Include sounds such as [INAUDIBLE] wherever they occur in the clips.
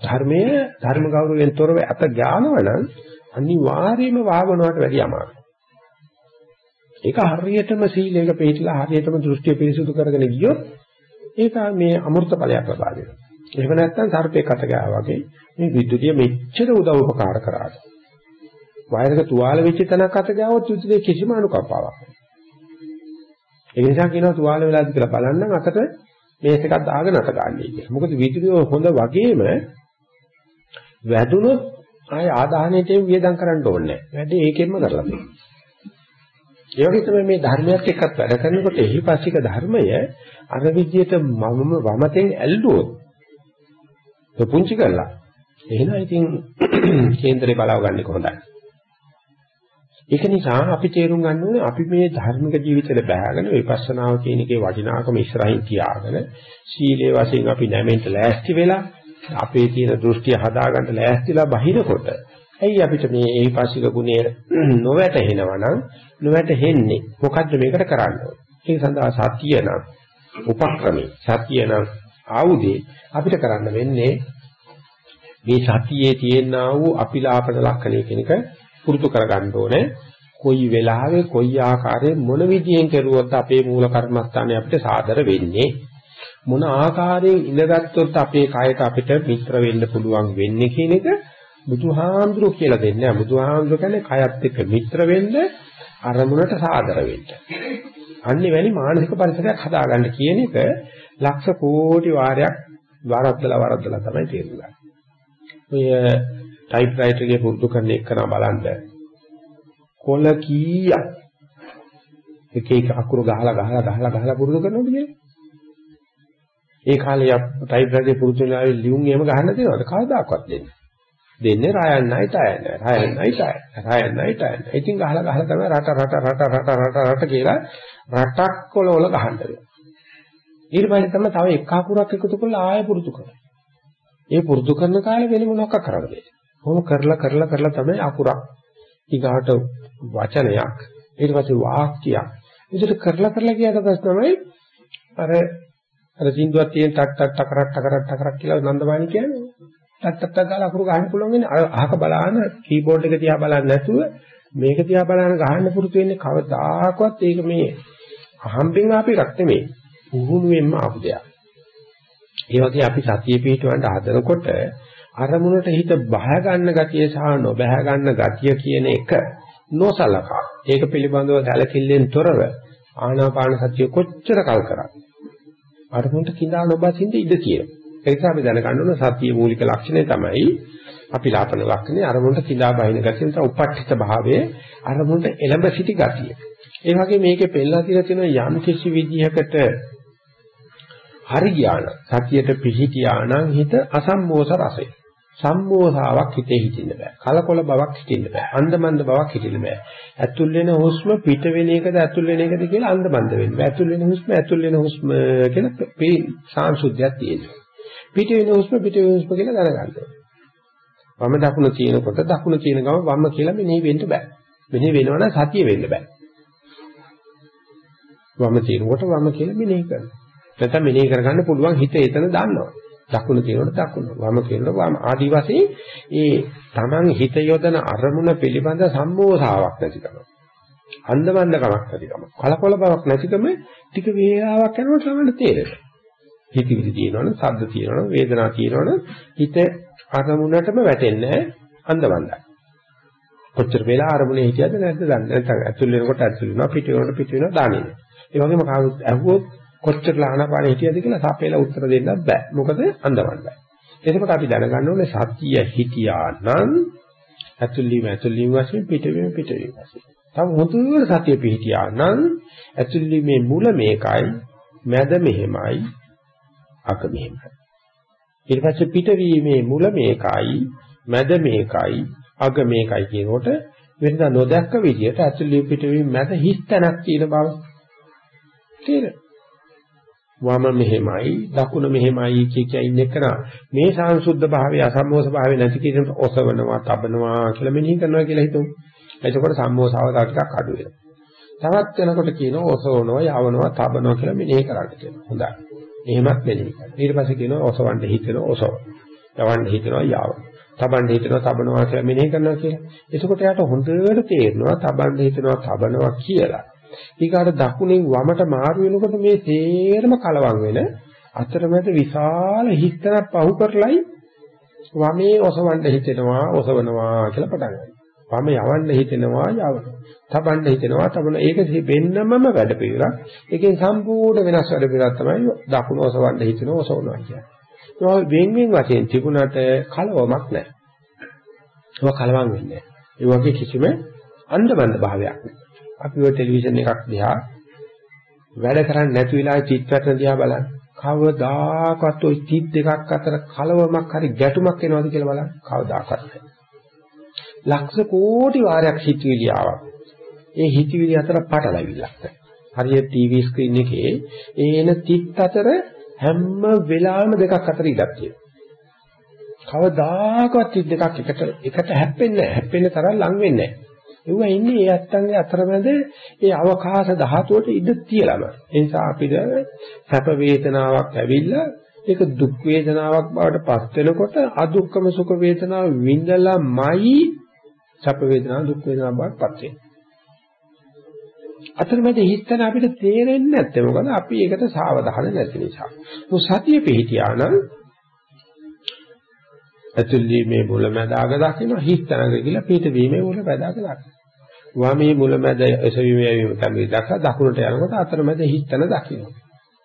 ධර්මයේ ධර්ම ගෞරවයෙන් තොරව අත ඥානවනම් අනිවාර්යයෙන්ම වාගනවට වැඩි අමාරුයි. ඒක හරියටම සීලයක පිළිපදලා හරියටම දෘෂ්ටිය පිරිසුදු කරගෙන ගියොත් ඒක මේ අමෘත ඵලයක් ලබා දෙනවා. එහෙම නැත්නම් සර්පේ කට ගාවා වගේ මේ විදුලිය මෙච්චර උදව් උපකාර කරාට. වයරක තුවාල වෙච්ච තැනක් අත ගාවොත් විදුලිය කිසිම අනුකම්පාවක් නැහැ. ඒ නිසා කියනවා තුවාල වෙලාද කියලා බලන්න අතට මේස් එකක් දාගෙන අත ගන්නයි කියලා. මොකද විදුලිය හොඳ වගේම වැදුනොත් ආය ආදාහණයට වියදම් කරන්න ඕනේ නැහැ. වැඩේ ඒකෙන්ම කරලා තියෙනවා. ඒ වගේ තමයි මේ ධර්මයක් එක්කත් වැඩ කරනකොට එහිපස්සික ධර්මය අර විදියට මම වමතෙන් ඇල්ලුවොත් පුංචි කරලා එහෙනම් ඉතින් [CLEARS THROAT] කේන්දරේ බලාව ගන්න කොහොඳයි. ඒක නිසා අපි තේරුම් ගන්න ඕනේ අපි මේ ධර්මික ජීවිතේ බෑගෙන විපස්සනාව කියන එකේ වටිනාකම ඉස්සරහින් තියාගෙන සීලේ වශයෙන් අපි නැමෙන්න ලෑස්ති වෙලා අපේ තියෙන දෘෂ්ටිය හදාගන්න ලෑස්තිලා බහිනකොට ඇයි අපිට මේ ඒහිපස්සික ගුණය නොවැටහෙනවා නම් නොවැටහෙන්නේ? මොකද්ද මේකට කරන්න ඕනේ? ඒක සඳහා සතිය නම් උපක්‍රමී සතිය නම් ආයුධේ අපිට කරන්න වෙන්නේ මේ සතියේ තියෙනා වූ අපිලාපන ලක්ෂණය කෙනක පුරුදු කරගන්න ඕනේ. කොයි වෙලාවෙ කොයි ආකාරයෙන් මොන විදියෙන් කෙරුවොත් අපේ මූල කර්මස්ථානේ අපිට සාදර වෙන්නේ? මොන ආකාරයෙන් ඉඳගත්තුත් අපේ කයට අපිට මිත්‍ර වෙන්න පුළුවන් වෙන්නේ කියන එක බුදුහාමුදුරුවෝ කියලා දෙන්නේ. බුදුහාමුදුරුවෝ කියන්නේ කයත් එක්ක මිත්‍ර වෙන්න අරමුණට සාදර වෙන්න. අන්නේ වැනි මානසික පරිසරයක් හදාගන්න කියන එක ලක්ෂ කෝටි වාරයක් වරද්දලා වරද්දලා තමයි තේරුම් ගන්න. ඔය ටයිප්‍රයිටර් එකේ පුරුදු කරන එක කරා බලන්න. කොල කීයක් එක එක අකුරු ගහලා ගහලා ගහලා ගහලා පුරුදු කරනවද කියන්නේ? ඒ කාලේ ටයිප්‍රයිටර් පුරුදු වෙලාවේ ලියුම් එහෙම ගහන්න දෙනවද? කවදාකවත් දෙන්නේ. දෙන්නේ රායන්නයි තයන්නයි. රායන්නයි තයන්නයි. රායන්නයි තයන්නයි. ඉතින් ගහලා ගහලා තමයි රට රට රට රට රට රට කියලා රටක් වල වල ගහන්න දෙනවා. ඊට පස්සේ තමයි තව එක අකුරක් එකතු කරලා ආයෙ පුරුදු කරනවා. ඒ පුරුදු කරන කාලේ වෙන මොනවක් කරන්නේ. කොහොම කරලා කරලා කරලා තමයි අකුරක් ඊගාට වචනයක් ඊට පස්සේ වාක්‍යයක්. ඒකට කරලා කරලා ගියාට පස්සේ තමයි අර අර සින්දුවක් තියෙන ටක් ටක් ටකරක් ටකරක් ටකරක් කියලා නන්දමානි කියන්නේ. ටක් ටක් ටක් ගාලා අකුරු ගහන්න පුළුවන් වෙන්නේ අහක බලන කීබෝඩ් එක දිහා බලන්නේ නැතුව මේක දිහා බලන ගහන්න පුරුදු වෙන්නේ කවදාකවත් ඒක මේ අහම්බෙන් ආපු එකක් නෙමෙයි. උහුණුවෙන්ම ආපු දෙයක්. ඒ වගේ අපි සතිය පිටවන්න හදනකොට අරමුණට හිත බහ ගන්න ගතිය සහ නොබහ ගන්න ගතිය කියන එක නොසලකා. ඒක පිළිබඳව සැලකිල්ලෙන් තොරව ආනාපාන සතිය කොච්චර කල් කරා. අරමුණට කිඳා නොබසින්ද ඉඳ කියලා. ඒ නිසා අපි දැනගන්න ඕන සතියේ මූලික ලක්ෂණය තමයි අපි ලාපන ලක්ෂණේ අරමුණට කිඳා බහින ගතිය නිසා උපට්ඨිත භාවයේ අරමුණට එළඹ සිටි ගතිය. ඒ වගේ මේකේ පෙළලා තියලා තියෙන යම් කිසි විදිහකට හරි ඥාන සතියට පිහිටියා නම් හිත අසම්මෝස රසය. සම්මෝසාවක් හිතේ හිටින්න බෑ. කලකොල බවක් හිටින්න බෑ. අන්දමන්ද බවක් හිටින්න බෑ. ඇතුල් වෙන හුස්ම පිට වෙන එකද ඇතුල් වෙන එකද කියලා අන්දමන්ද වෙන්න බෑ. ඇතුල් වෙන හුස්ම ඇතුල් වෙන හුස්ම කියලා මේ සාංශුද්ධයක් තියෙනවා. පිට වෙන හුස්ම පිට වෙන හුස්ම කියලා දැනගන්න. වම දකුණ තියෙනකොට දකුණ තියෙන ගම වම කියලා මෙනෙහි වෙන්න බෑ. මෙනෙහි වෙනවනම් සතිය වෙන්න බෑ. වම තියෙනකොට වම කියලා මෙනෙහි කරනවා. නැත්නම් මෙනෙහි කරගන්න පුළුවන් හිත එතන දන්නවා. දකුණ තියෙනකොට දකුණ වම කියනකොට වම. ආදි වශයෙන් ඒ Taman හිත යොදන අරමුණ පිළිබඳ සම්මෝධාවක් නැතිකම. අන්දමන්දකමක් නැතිකම. කලකොල බවක් නැතිකම ටික වේලාවක් යනකොට තමයි තේරෙන්නේ. හිතවිලි තියෙනවනේ ශබ්ද තියෙනවනේ වේදනා තියෙනවනේ. හිත අරමුණටම වැටෙන්නේ අන්දමන්දයි කොච්චර වෙලා අරමුණේ හිටියද නැද්ද දන්නේ නැත්නම් ඇතුල් වෙනකොට ඇතුල් වෙනවා පිට වෙනකොට පිට වෙනවා දාන්නේ ඒ වගේම කවුරුත් ඇහුවොත් කොච්චර ආනාපාන හිටියද කියලා සාපේලා උත්තර දෙන්නත් බෑ. මොකද අන්දමන්දයි. එතකොට අපි දැනගන්න ඕනේ සතිය හිටියා නම් ඇතුළීම ඇතුළීම වශයෙන් පිටවීම පිටවීම වශයෙන්. තව හොඳට සතිය පිහිටියා නම් ඇතුළීමේ මුල මේකයි, මැද මෙහෙමයි, අග මෙහෙමයි. ඊට පස්සේ පිටවීමේ මුල මේකයි, මැද මේකයි, අග මේකයි කියනකොට වෙනදා නොදැක්ක විදිහට ඇතුළීම පිටවීම මැද හිස් තැනක් තියෙන බව තේරෙනවා. වම මෙහෙමයි දකුණ මෙහෙමයි කිය කිය ඉන්න එක මේ සංසුද්ධ භාවය අසම්මෝස භාවය නැති කෙනෙකුට ඔසවනවා තබනවා කියලා මෙනෙහි කරනවා කියලා හිතමු. එතකොට සම්මෝසාව ටිකක් අඩු වෙනවා. තවත් වෙනකොට කියනවා ඔසවනවා යවනවා තබනවා කියලා මෙනෙහි කරන්න කියනවා. හොඳයි. එහෙමත් මෙනෙහි කරනවා. ඊට පස්සේ කියනවා ඔසවන්න හිතෙනවා ඔසව. යවන්න හිතනවා යාව. තබන්න හිතනවා තබනවා කියලා මෙනෙහි කරනවා කියලා. එතකොට යාට හොඳට තේරෙනවා තබන්න හිතනවා තබනවා කියලා. ඊගාට දකුණෙන් වමට මාරු වෙනකොට මේ තේරම කලවම් වෙන අතරමැද විශාල හිස්තනක් පහු කරලයි වමේ ඔසවන්න හිතෙනවා ඔසවනවා කියලා පටන් ගන්නවා. වම යවන්න හිතෙනවා යවනවා. තබන්න හිතෙනවා තබන ඒක වෙන්නමම වැඩ පිළිවෙලක්. ඒකෙන් සම්පූර්ණ වෙනස් වැඩ පිළිවෙලක් තමයි දකුණ ඔසවන්න හිතෙනවා ඔසවනවා කියන්නේ. ඒක වෙන වෙන වශයෙන් තිබුණාට කලවමක් නැහැ. ඒක කලවම් වෙන්නේ නැහැ. ඒ වගේ කිසිම අන්දමන්ද භාවයක් නැහැ. අපි ඔය ටෙලිවිෂන් එකක් දිහා වැඩ කරන්නේ නැති වෙලාවේ චිත්‍රපට දිහා බලන්න. කවදාකවත් ওই චිත් දෙකක් අතර කලවමක් හරි ගැටුමක් එනවද කියලා බලන්න. කවදාකවත් නැහැ. ලක්ෂ කෝටි වාරයක් හිතවිලි ආවා. ඒ හිතවිලි අතර පටලවිල්ලක්. හරියට ටීවී ස්ක්‍රීන් එකේ ඒ එන තිත් අතර හැම වෙලාවෙම දෙකක් අතර ඉඩක් තියෙනවා. කවදාකවත් තිත් දෙකක් එකට එකට හැප්පෙන්නේ නැහැ. හැප්පෙන්න තරම් ලඟ වෙන්නේ නැහැ. ඒවා ඉන්නේ ඒ ඇත්තන්ගේ අතරමැද ඒ අවකාශ ධාතුවට ඉඩ තියලාම. ඒ නිසා අපිට සැප වේදනාවක් ඇවිල්ලා ඒක දුක් වේදනාවක් බවට පත් වෙනකොට අදුක්කම සුඛ වේදනාව විඳලාමයි සැප වේදනාව දුක් වේදනාව බවට පත් වෙන්නේ. අතරමැද හිතන අපිට තේරෙන්නේ නැත්තේ මොකද අපි ඒකට සාවධාන නැති නිසා. මොකද සතිය පිහිටියා නම් ඇතුළේ මේ මුලැමැදාග දකින්න හිතනග කියලා පිටවීමේ මුලැමැදාග දකින්න. වමේ මුලැමැද එසවීම යවීම තමයි දක දකුණට යනකොට අතරමැද හිතන දකින්න.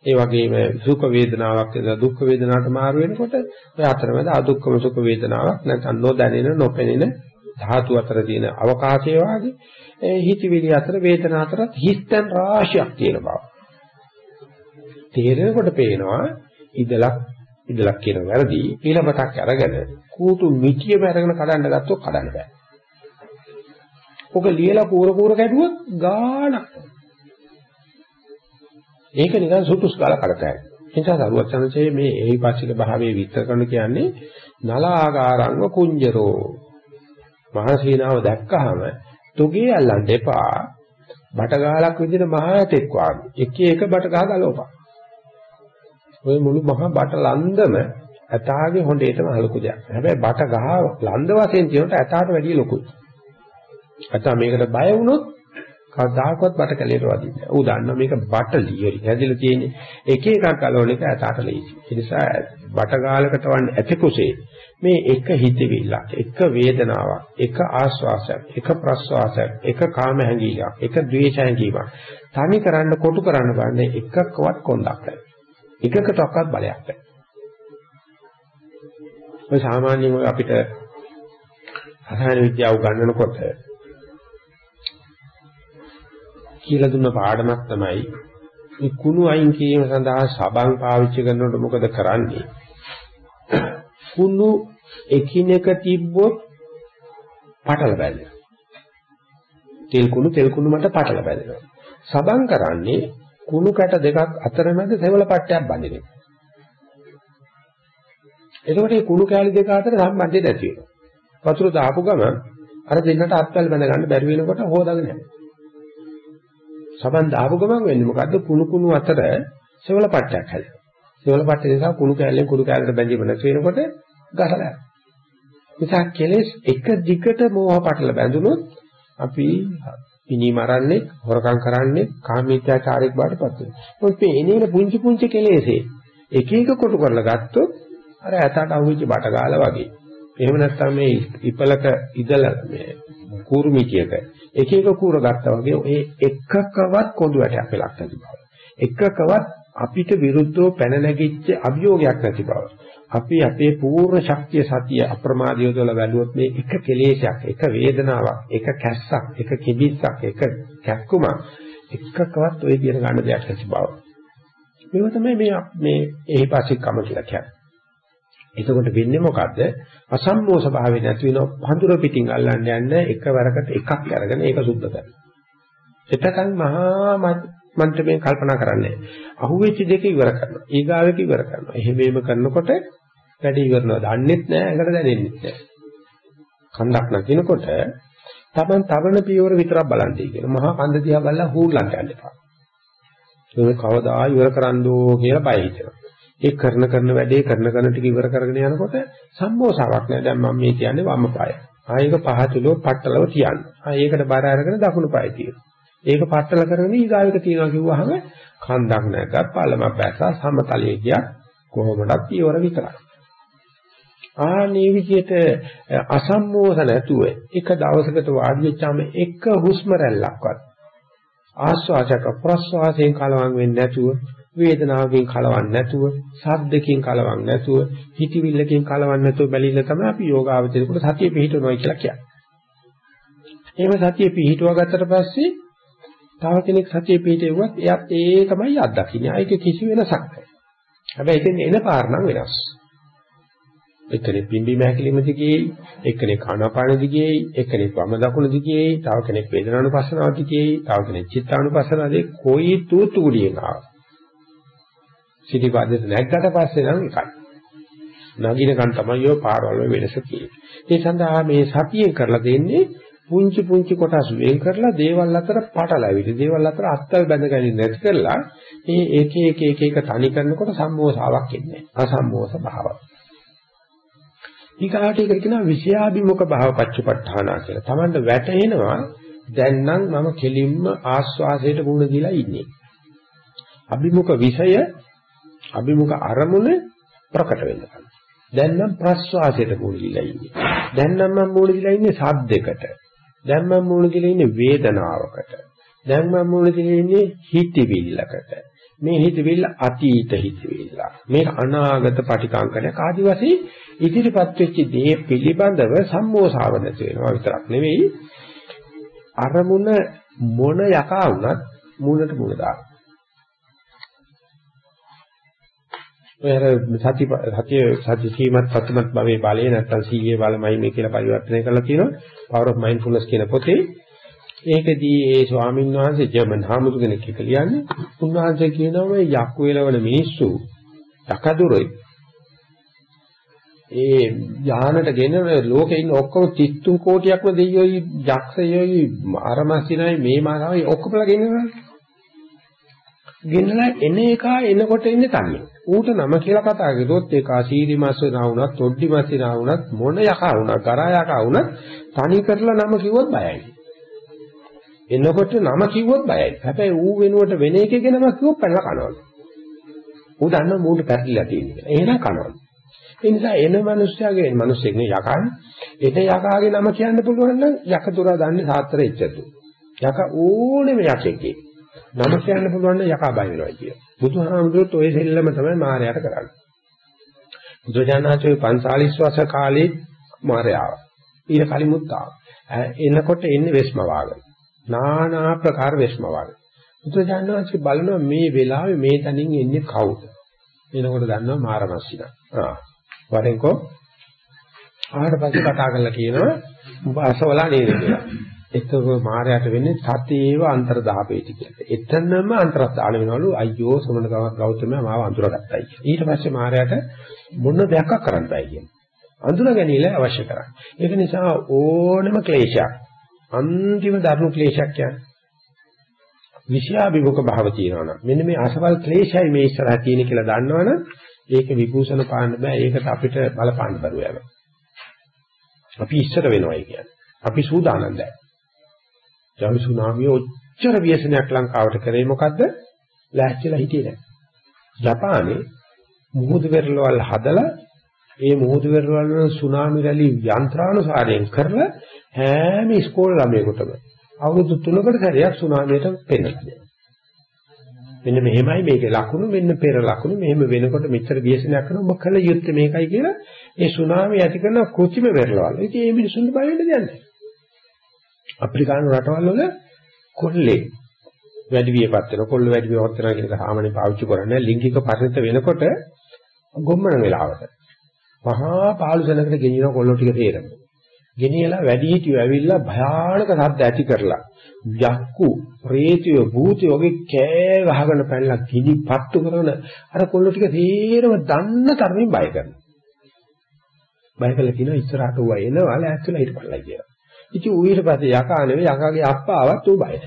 ඒ වගේම සුඛ වේදනාවක් එන දුක් වේදනාවට මාරු වෙනකොට ඔය අතරමැද අදුක්කම සුඛ වේදනාවක් නැත්නම් නොදැනෙන නොපෙනෙන ධාතු අතර තියෙන අවකාශය වාගේ ඒ හිතවිලි අතර වේදනා අතරත් හිස්තන් රාශියක් තියෙන බව. තේරෙනකොට පේනවා ඉදලක් ඉදලක් කියන වැරදි ඊළමතක් අරගෙන කූතු මිටියම අරගෙන කඩන්න ගත්තොත් කඩන්න බෑ. ඔක ලියලා කූර කූර කැඩුවොත් ගාණක්. ඒක නිකන් සුතුස් කාලා කඩතයි. නිසා දරුවත් සංසයේ මේ එහිපස්සික භාවයේ විස්තර කරන කියන්නේ නලාගාරංග කුංජරෝ මහසීනාව දැක්කහම තුගේ අල්ලන්න එපා. බටගාලක් විදිහට මහා ඇතෙක් වාගේ. එක එක බටගහ ගලවපන්. ඔය මුළු මහා බට ලන්දම ඇතාගේ හොඬේටම අලුකු දෙයක්. හැබැයි බට ගහ ලන්ද වශයෙන් කියනට ඇතාට වැඩිය ලොකුයි. ඇතා මේකට බය වුණොත් කවදාකවත් බට කැලේට වදින්නේ නැහැ. ඌ දන්නවා මේක බට ලියරි. හැදිලා තියෙන්නේ එක එකක් ගලවන එක ඇතාට ලේසි. ඒ නිසා බට ගාලකට වන්නේ ඇතෙකුසේ මේ එක හිතවිල්ලක්, එක වේදනාවක්, එක ආස්වාසයක්, එක ප්‍රස්වාසයක්, එක කාම හැඟීමක්, එක ද්වේෂ හැඟීමක්. තනි කරන්න කොටු කරන්න බන්නේ එකකවත් කොන්දක් නැහැ. එකකටවත් බලයක් නැහැ. ඔය සාමාන්‍යයෙන් ඔය අපිට රසායන විද්‍යාව උගන්වනකොට කියලා දුන්න පාඩමක් තමයි මේ කුණු අයින් කිරීම සඳහා සබන් පාවිච්චි කරනකොට මොකද කරන්නේ? කුණු එකිනෙක තිබ්බොත් පටල බැඳෙනවා. තෙල් කුණු තෙල් කුණු මත පටල බැඳෙනවා. සබන් කරන්නේ කුණු කැට දෙකක් අතරමැද සෙවල පට්ටයක් බඳින එක. එතකොට මේ කුණු කැලි දෙක අතර සම්බන්ධය නැති වෙනවා. වතුර දාපු ගමන් අර දෙන්නට අත්වල බැඳ ගන්න බැරි වෙනකොට හොදාගෙන යනවා. සබන් දාපු ගමන් වෙන්නේ මොකද්ද කුණු කුණු අතර සෙවල පට්ටයක් හැදෙනවා. සෙවල පට්ටය නිසා කුණු කැලෙන් කුණු කැලට බැඳීම නැති වෙනකොට ගහලා යනවා. නිසා කෙලෙස් එක දිගට මෝහ පටල බැඳුනොත් අපි පිනී මරන්නේ හොරකම් කරන්නේ කාමීත්‍යාචාරයක් බාටපත් වෙනවා. මොකද මේ එනේන පුංචි පුංචි කෙලෙසේ එක එක කොටු කරලා ගත්තොත් අර ඇතට අහුවෙච්ච බට ගාලා වගේ. එහෙම නැත්නම් මේ ඉපලක ඉදලා මේ කූර්මිකයක එක එක කූර ගත්තා වගේ ඒ එකකවත් කොඳු වැටයක් වෙලක් නැති බව. එකකවත් අපිට විරුද්ධව පැන නැගිච්ච අභියෝගයක් නැති බව. අපි අපේ පූර්ණ ශක්තිය සතිය අප්‍රමාදීව දල වැළුවොත් මේ එක කෙලේශයක්, එක වේදනාවක්, එක කැස්සක්, එක කිබිස්සක්, එක කැක්කුමක් එකකවත් ඔය කියන ගන්න දෙයක් නැති බව. මේක තමයි මේ මේ එහිපස්සිකම කියලා කියන්නේ. එතකොට වෙන්නේ මොකද්ද? අසම්මෝස භාවය නැති වෙන පඳුර පිටින් අල්ලන්න යන්න එකවරකට එකක් අරගෙන ඒක සුද්ධ කරනවා. එතකන් මහා මන්ත්‍රයෙන් කල්පනා කරන්නේ. අහුවෙච්ච දෙක ඉවර කරනවා. ඊගාවෙක ඉවර කරනවා. එහෙම එහෙම කරනකොට වැඩි ඉවරනවා. දන්නෙත් නෑ, ඇඟට දැනෙන්නෙත් නෑ. කන්දක් නකිනකොට තමන් තවන පියවර විතරක් බලන්නේ කියන මහා කන්ද දිහා බලලා හූල්ලන්න යන්න එපා. ඒක කවදා ඉවර කරන්නෝ කියලා බය හිතෙනවා. ඒ කරන කරන වැඩේ කරන කරන ටික ඉවර කරගෙන යනකොට සම්මෝසාවක් නෑ. දැන් මම මේ කියන්නේ වම් පාය. ආයෙක පහතුලෝ පట్టලව තියන්න. ආයෙකට බර අරගෙන දකුණු පාය තියෙනවා. ඒක පట్టල කරගෙන ඊගායක තියනවා කිව්වහම කන්දක් නැගත් පළමක් බැස්සා සමතලයේ ගියා කොහොමදත් පියවර විතරයි. ආනේ විදිහට අසම්මෝහ නැතුව එක දවසකට වාඩි වෙච්චාම එක හුස්ම රැල්ලක්වත් ආස්වාදක ප්‍රස්වාසයෙන් කලවම් වෙන්නේ නැතුව වේදනාවකින් කලවම් නැතුව ශබ්දකින් කලවම් නැතුව හිතවිල්ලකින් කලවම් නැතුව බැලින්න තමයි අපි යෝගාවචරේකට සතිය පිහිටවනවා කියලා කියන්නේ. එහෙම සතිය පිහිටුවා ගත්තට පස්සේ තව කෙනෙක් සතිය පිහිටෙව්වත් එයාත් ඒ තමයි අත්දකින්නේ. ඒක කිසි වෙනසක් නැහැ. හැබැයි ඉතින් එන පාර නම් වෙනස්. එක්කෙනෙක් පිම්බි මහැකිලිම දිගේ, එක්කෙනෙක් ආනාපාන දිගේ, එක්කෙනෙක් වම දකුණ දිගේ, තව කෙනෙක් වේදනානුපස්සනාව දිගේ, තව කෙනෙක් චිත්තානුපස්සනාව දිගේ කොයි තූතු කුඩියෙන් ආව. සිටිපාදෙට නැග්ගට පස්සේ නම් එකයි. නගිනකන් තමයි ඔය පාරවල වෙනස තියෙන්නේ. ඒ සඳහා මේ සතියෙන් කරලා දෙන්නේ පුංචි පුංචි කොටස් වෙන් කරලා දේවල් අතර පටලැවිලි දේවල් අතර අත්තල් බැඳගන්නේ නැති කරලා මේ එක එක එක එක තනි කරනකොට සම්මෝසාවක් එන්නේ අසම්මෝස භාවයක් ඊගාට ඒක කියනවා විෂයාභිමුඛ භාව පච්චපට්ඨාන කියලා. Tamanට වැටෙනවා දැන් නම් මම කෙලින්ම ආස්වාසයට මුහුණ දීලා ඉන්නේ. අභිමුඛ විෂය අභිමුඛ අරමුණ ප්‍රකට වෙනවා. දැන් නම් ප්‍රස්වාසයට මුහුණ දීලා ඉන්නේ. දැන් නම් මම මුහුණ දීලා ඉන්නේ සද්දයකට. දැන් මම මුහුණ දීලා ඉන්නේ වේදනාවකට. දැන් මම මුහුණ දීලා ඉන්නේ හිතවිල්ලකට. මේ හිතවිල්ල අතීත හිතවිල්ල. මේක අනාගත පටිකංකණයක් ආදි වශයෙන් ඉදිරිපත් වෙච්ච දේ පිළිබඳව සම්මෝසාව නැති වෙනවා විතරක් නෙවෙයි අරමුණ මොන යකා වුණත් මූණට මූණ දාන. ඔය සති සතිය සති සීමත් සත්‍යමත් භවයේ බලය නැත්තම් සීයේ බලමයි මේ කියලා පරිවර්තනය කරලා තියෙනවා. Power of Mindfulness කියන පොතේ ඒකදී ඒ ස්වාමීන් වහන්සේ ජර්මන් හාමුදුර කෙනෙක් එක ලියන්නේ උන්වහන්සේ කියනවා මේ යක්කු වේලවල මිනිස්සු යකදුරොයි ඒ යානට ගෙන ලෝකේ ඉන්න ඔක්කොම 33 කෝටියක්ම දෙයියෝයි යක්ෂයෝයි අරමස්සිනයි මේ මානවයි ඔක්කොමලා ගෙන්නනවා. ගෙන්නලා එන එක එනකොට ඉන්නේ තන්නේ. ඌට නම කියලා කතා කරද්දී ඒක ආශීරි මාස නාවුණත්, තොඩ්ඩි මාස නාවුණත්, මොන යකා වුණත්, කරා යකා වුණත් තනි කරලා නම කිව්වොත් බයයි. එනකොට නම කිව්වොත් බයයි. හැබැයි ඌ වෙනුවට වෙන එකේ නම කිව්වොත් පැනලා කනවා. ඌ දන්න මූට පැටලිලා තියෙනවා. එහෙනම් කනවා. ඒ නිසා එන මිනිස්යාගේ මිනිස්සෙක් නේ යකානේ. එන යකාගේ නම කියන්න පුළුවන් නම් යකතුරා දන්නේ සාත්‍තර එච්චතු. යක ඕනෙම යකෙක්ගේ. නම කියන්න පුළුවන් නම් යකා බය වෙනවා කිය. බුදුහාමුදුරුවෝ ඔය සෙල්ලම තමයි මායයට කරන්නේ. බුදුජානනාථේ 45 වසර කාලේ මායාව. ඊට කලිමුත් ආවා. එනකොට එන්නේ වෙස්ම වාගෙන. নানা ප්‍රකාර වෙස්ම වාගෙන. බුදුජානනාථේ බලනවා මේ වෙලාවේ මේ තනින් එන්නේ කවුද? එනකොට දන්නවා මාරමස්සිනා. ආ වරෙන්කෝ ආවට පස්සේ කතා කරලා කියනවා උඹ අසවලා නේද කියලා. එතකොට මායයට වෙන්නේ සතේව අන්තර්දාපේටි කියලා. එතනම අන්තරස්ථාන වෙනවලු අයියෝ සමන ගෞතමයා මාව අඳුරගත්තයි කියලා. ඊට පස්සේ මායයට මොන දෙයක් කරන්න බෑ කියන්නේ. අඳුර ගැනීම අවශ්‍ය කරන්නේ. ඒක නිසා ඕනම ක්ලේශයක් අන්තිම ධර්ම ක්ලේශයක් කියන්නේ විෂයාභිමුඛ භාව තියෙනවනම් මෙන්න මේ අසවල් ක්ලේශයයි මේ ඉස්සරහ තියෙන කියලා දන්නවනම් ඒක විභූෂණ පාන්න බෑ. ඒකට අපිට බලපාන්න බැරුව යනවා. අපි ඉස්සර වෙනවා කියන්නේ. අපි සූදානම් දැන්. ජවි සුනාමිය ඔච්චර ව්‍යසනයක් ලංකාවට කරේ මොකද්ද? ලෑස්තිලා හිටියේ නැහැ. ජපානයේ මුහුදු වෙරළවල් හදලා ඒ මුහුදු වෙරළවල් වල සුනාමි රැලි යන්ත්‍රානුසාරයෙන් කරලා හැම ඉස්කෝල ළමයෙකුටම අවුරුදු 3කට සැරයක් සුනාමියට පෙන්නනවා. මෙන්න මෙහෙමයි මේකේ ලකුණු මෙන්න පෙර ලකුණු මෙහෙම වෙනකොට මෙච්චර විශ්ලේෂණයක් කරනවා ඔබ කළ යුත්තේ මේකයි කියලා ඒ සුනාමි ඇති කරන කෘත්‍රිම වෙරළවල්. ඉතින් මේ මිනිසුන්ට බය වෙන්න දෙයක් නැහැ. අප්‍රිකානු රටවල් වල කොල්ලේ වැඩි වියපත් වෙන කොල්ල වැඩි වියපත් වෙන කියන එක සාමාන්‍ය පාවිච්චි කරන්නේ ලිංගික පරිණත වෙනකොට ගොම්මන වෙලාවට. මහා පාළු සෙනඟට ගෙනියන කොල්ලෝ ටික තේරෙනවා. ගෙනියලා වැඩි හිටියෝ ඇවිල්ලා භයානක ශබ්ද ඇති කරලා යක්කු ප්‍රේතය භූතය වගේ කෑ ගහගෙන පැනලා කිලි පත්තු කරන අර කොල්ල ටික තේරම දන්න තරමින් බය කරනවා. බය කළා කියනවා ඉස්සරහට ඌ එනවා ලෑස්තිලා හිටපල්ලා කියලා. ඉතින් ඌ ඊට පස්සේ යකා නෙවෙයි යකාගේ අප්පා ආවත් ඌ බයයි.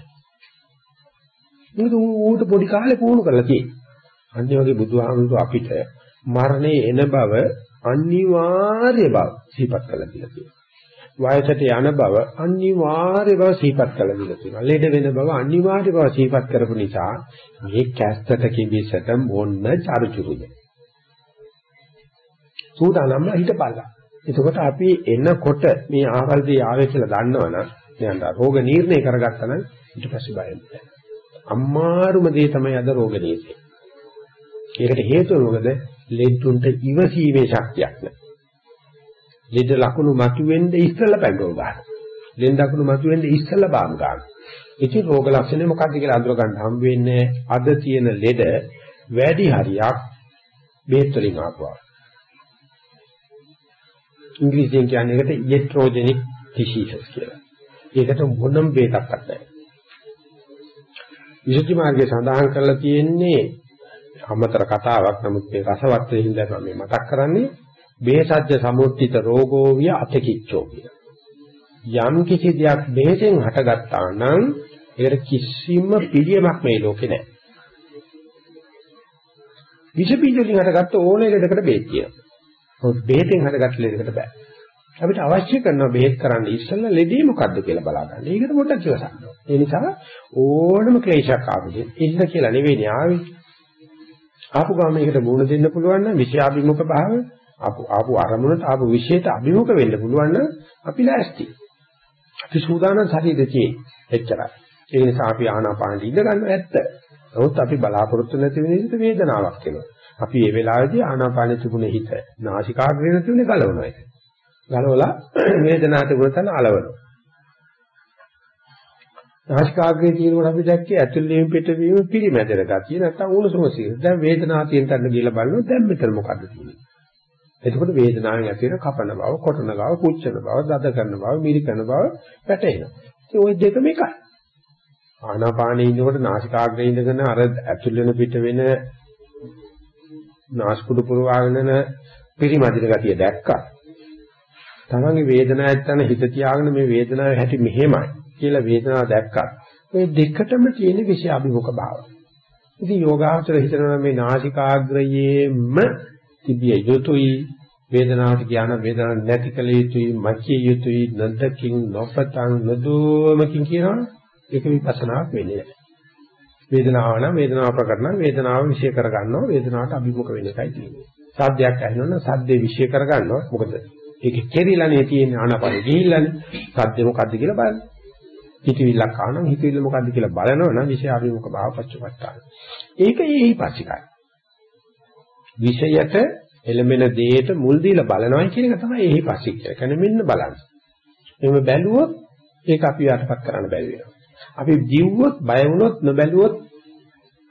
මොකද ඌට පොඩි කාලේ පුහුණු කරලා තියෙන්නේ. අනිත් වගේ බුදුහාමුදුරුවෝ අපිට මරණේ එන බව අනිවාර්ය බව සිහිපත් කළා කියලා කියනවා. වයසට යන බව අනිවාර්ය බව සිහිපත් කළා කියලා කියනවා. ලෙඩ වෙන බව අනිවාර්ය බව සිහිපත් කරපු නිසා මේ කැස්තට කිවිසට මොන්න චරුචුරුද. සූදානම්ම හිටපල්ලා. එතකොට අපි එනකොට මේ ආහාර දී ආවේ කියලා දන්නවනම් දැන් රෝග නිర్ణය කරගත්තා නම් ඊට පස්සේ බය නැහැ. අමාරුම දේ තමයි අද රෝග නිర్ణය. ඒකට හේතුව මොකද? ලෙඩුන්ට ඉවසීමේ ශක්තියක් නැහැ. ලෙඩ ලකුණු මතුවෙන්න ඉස්සෙල්ලා පැන්ඩෝල් ගන්න. ලෙඩ ලකුණු මතුවෙන්න ඉස්සෙල්ලා බාම් ගන්න. ඉතින් රෝග ලක්ෂණ මොකක්ද කියලා අඳුර ගන්න හම් වෙන්නේ අද තියෙන ලෙඩ වැඩි හරියක් බෙහෙත් වලින් ආපුවා. ඉංග්‍රීසියෙන් කියන්නේ ඒකට iatrogenic diseases කියලා. ඒකට මොනම බේතක් නැහැ. විසුද්ධි මාර්ගයේ සඳහන් කරලා තියෙන්නේ අමතර කතාවක්. නමුත් මේ රසවත් දෙයින් දැන් මම මතක් කරන්නේ බේසජ්‍ය සමුත්‍තිත රෝගෝ විය අතකිච්චෝ කියලා. යම් කිසි දෙයක් බෙහෙතෙන් හටගත්තා නම් ඒකට කිසිම පිළියමක් මේ ලෝකේ නැහැ. විෂ බීජ වලින් හටගත්ත ඕනේ ලෙඩකට බේත් කියනවා. මොකද බෙහෙතෙන් හටගත්ත ලෙඩකට බෑ. අපිට අවශ්‍ය කරන බෙහෙත් කරන්න ඉස්සෙල්ලා ලෙඩේ මොකද්ද කියලා බලා ගන්න. ඒකට පොඩ්ඩක් ඉවසන්න. ඒ නිසා ඕනම ක්ලේශයක් ආවදී ඉන්න කියලා නෙවෙයි ආවේ. ආපු ගාම මේකට මුණ දෙන්න පුළුවන් නම් විෂයාභිමුඛ භාව ආපු ආපු අරමුණට ආපු විශේෂයට අභිමුඛ වෙන්න පුළුවන් නම් අපි ලෑස්ති. අපි සූදානම් ශරීරයේ එච්චරයි. ඒ නිසා අපි ආනාපානෙ ඉඳ ගන්න ඇත්ත. නමුත් අපි බලාපොරොත්තු නැති වෙන විදිහට වේදනාවක් එනවා. අපි මේ වෙලාවේදී ආනාපානෙ තිබුණේ හිත නාසිකාග්‍රේන තිබුණේ ගලවනවා ඒක. ගලවලා [CLEARS THROAT] වේදනාව තිබුණ තැන අලවනවා. නාසිකාග්‍රේ තියෙනකොට අපි දැක්කේ ඇතුළේම පිටවීම පිරිමැදෙන ගතිය නැත්තම් උණුසුම සීල. දැන් වේදනාව තියෙන තැන ගිහලා බලනවා දැන් මෙතන මොකද්ද තියෙන්නේ? එතකොට වේදනාවෙන් ඇති වෙන කපන බව, කොටන බව, කුච්චන බව, දද කරන බව, මිරි කරන බව වැටෙනවා. ඉතින් ওই දෙකම එකයි. ආනාපානෙ ඉන්නකොට නාසිකාග්‍රේ ඉඳගෙන අර ඇතුල් වෙන පිට වෙන නාස්පුඩු පුරවාගෙන යන පිරිමැදින ගතිය දැක්කා. තමන්ගේ වේදනාවක් තන හිත තියාගෙන මේ වේදනාවේ හැටි මෙහෙමයි කියලා වේදනාව දැක්කා. මේ දෙකටම තියෙන විශේෂ අභිමුඛ භාවය. ඉතින් යෝගාචර හිතනවා මේ නාසිකාග්‍රයේම තිබිය යුතුයි වේදනාවට ඥාන වේදනාවක් නැති කල යුතුයි මච්චිය යුතුයි නද්දකින් නොපතං නදෝමකින් කියනවා ඒක විපස්සනාවක් වෙන්නේ නැහැ. වේදනාව නම් වේදනාව ප්‍රකට නම් වේදනාව විශ්ය කරගන්නවා වේදනාවට අභිමුඛ වෙන එකයි තියෙන්නේ. සාධ්‍යයක් ඇහෙනවනම් සද්දේ විශ්ය කරගන්නවා මොකද ඒක කෙරිලානේ තියෙන ආනපනෙ ගිහිල්ලානේ සද්දේ මොකද්ද කියලා බලන්න. හිතවිල්ලක් ආනනම් හිතවිල්ල මොකද්ද කියලා බලනවනම් විෂය අභිමුඛ භාව පච්චපට්ඨාන. ඒක ඒහි පස්සිකයි. විෂයට එළමෙන දෙයට මුල් දීලා බලනවා කියන එක තමයි ඒහි පස්සික. ඒ කියන්නේ මෙන්න බලන්න. එහෙම බැලුවොත් ඒක අපි යටපත් කරන්න බැරි වෙනවා. අපි ජීවුවොත් බය වුණොත් නොබැලුවොත්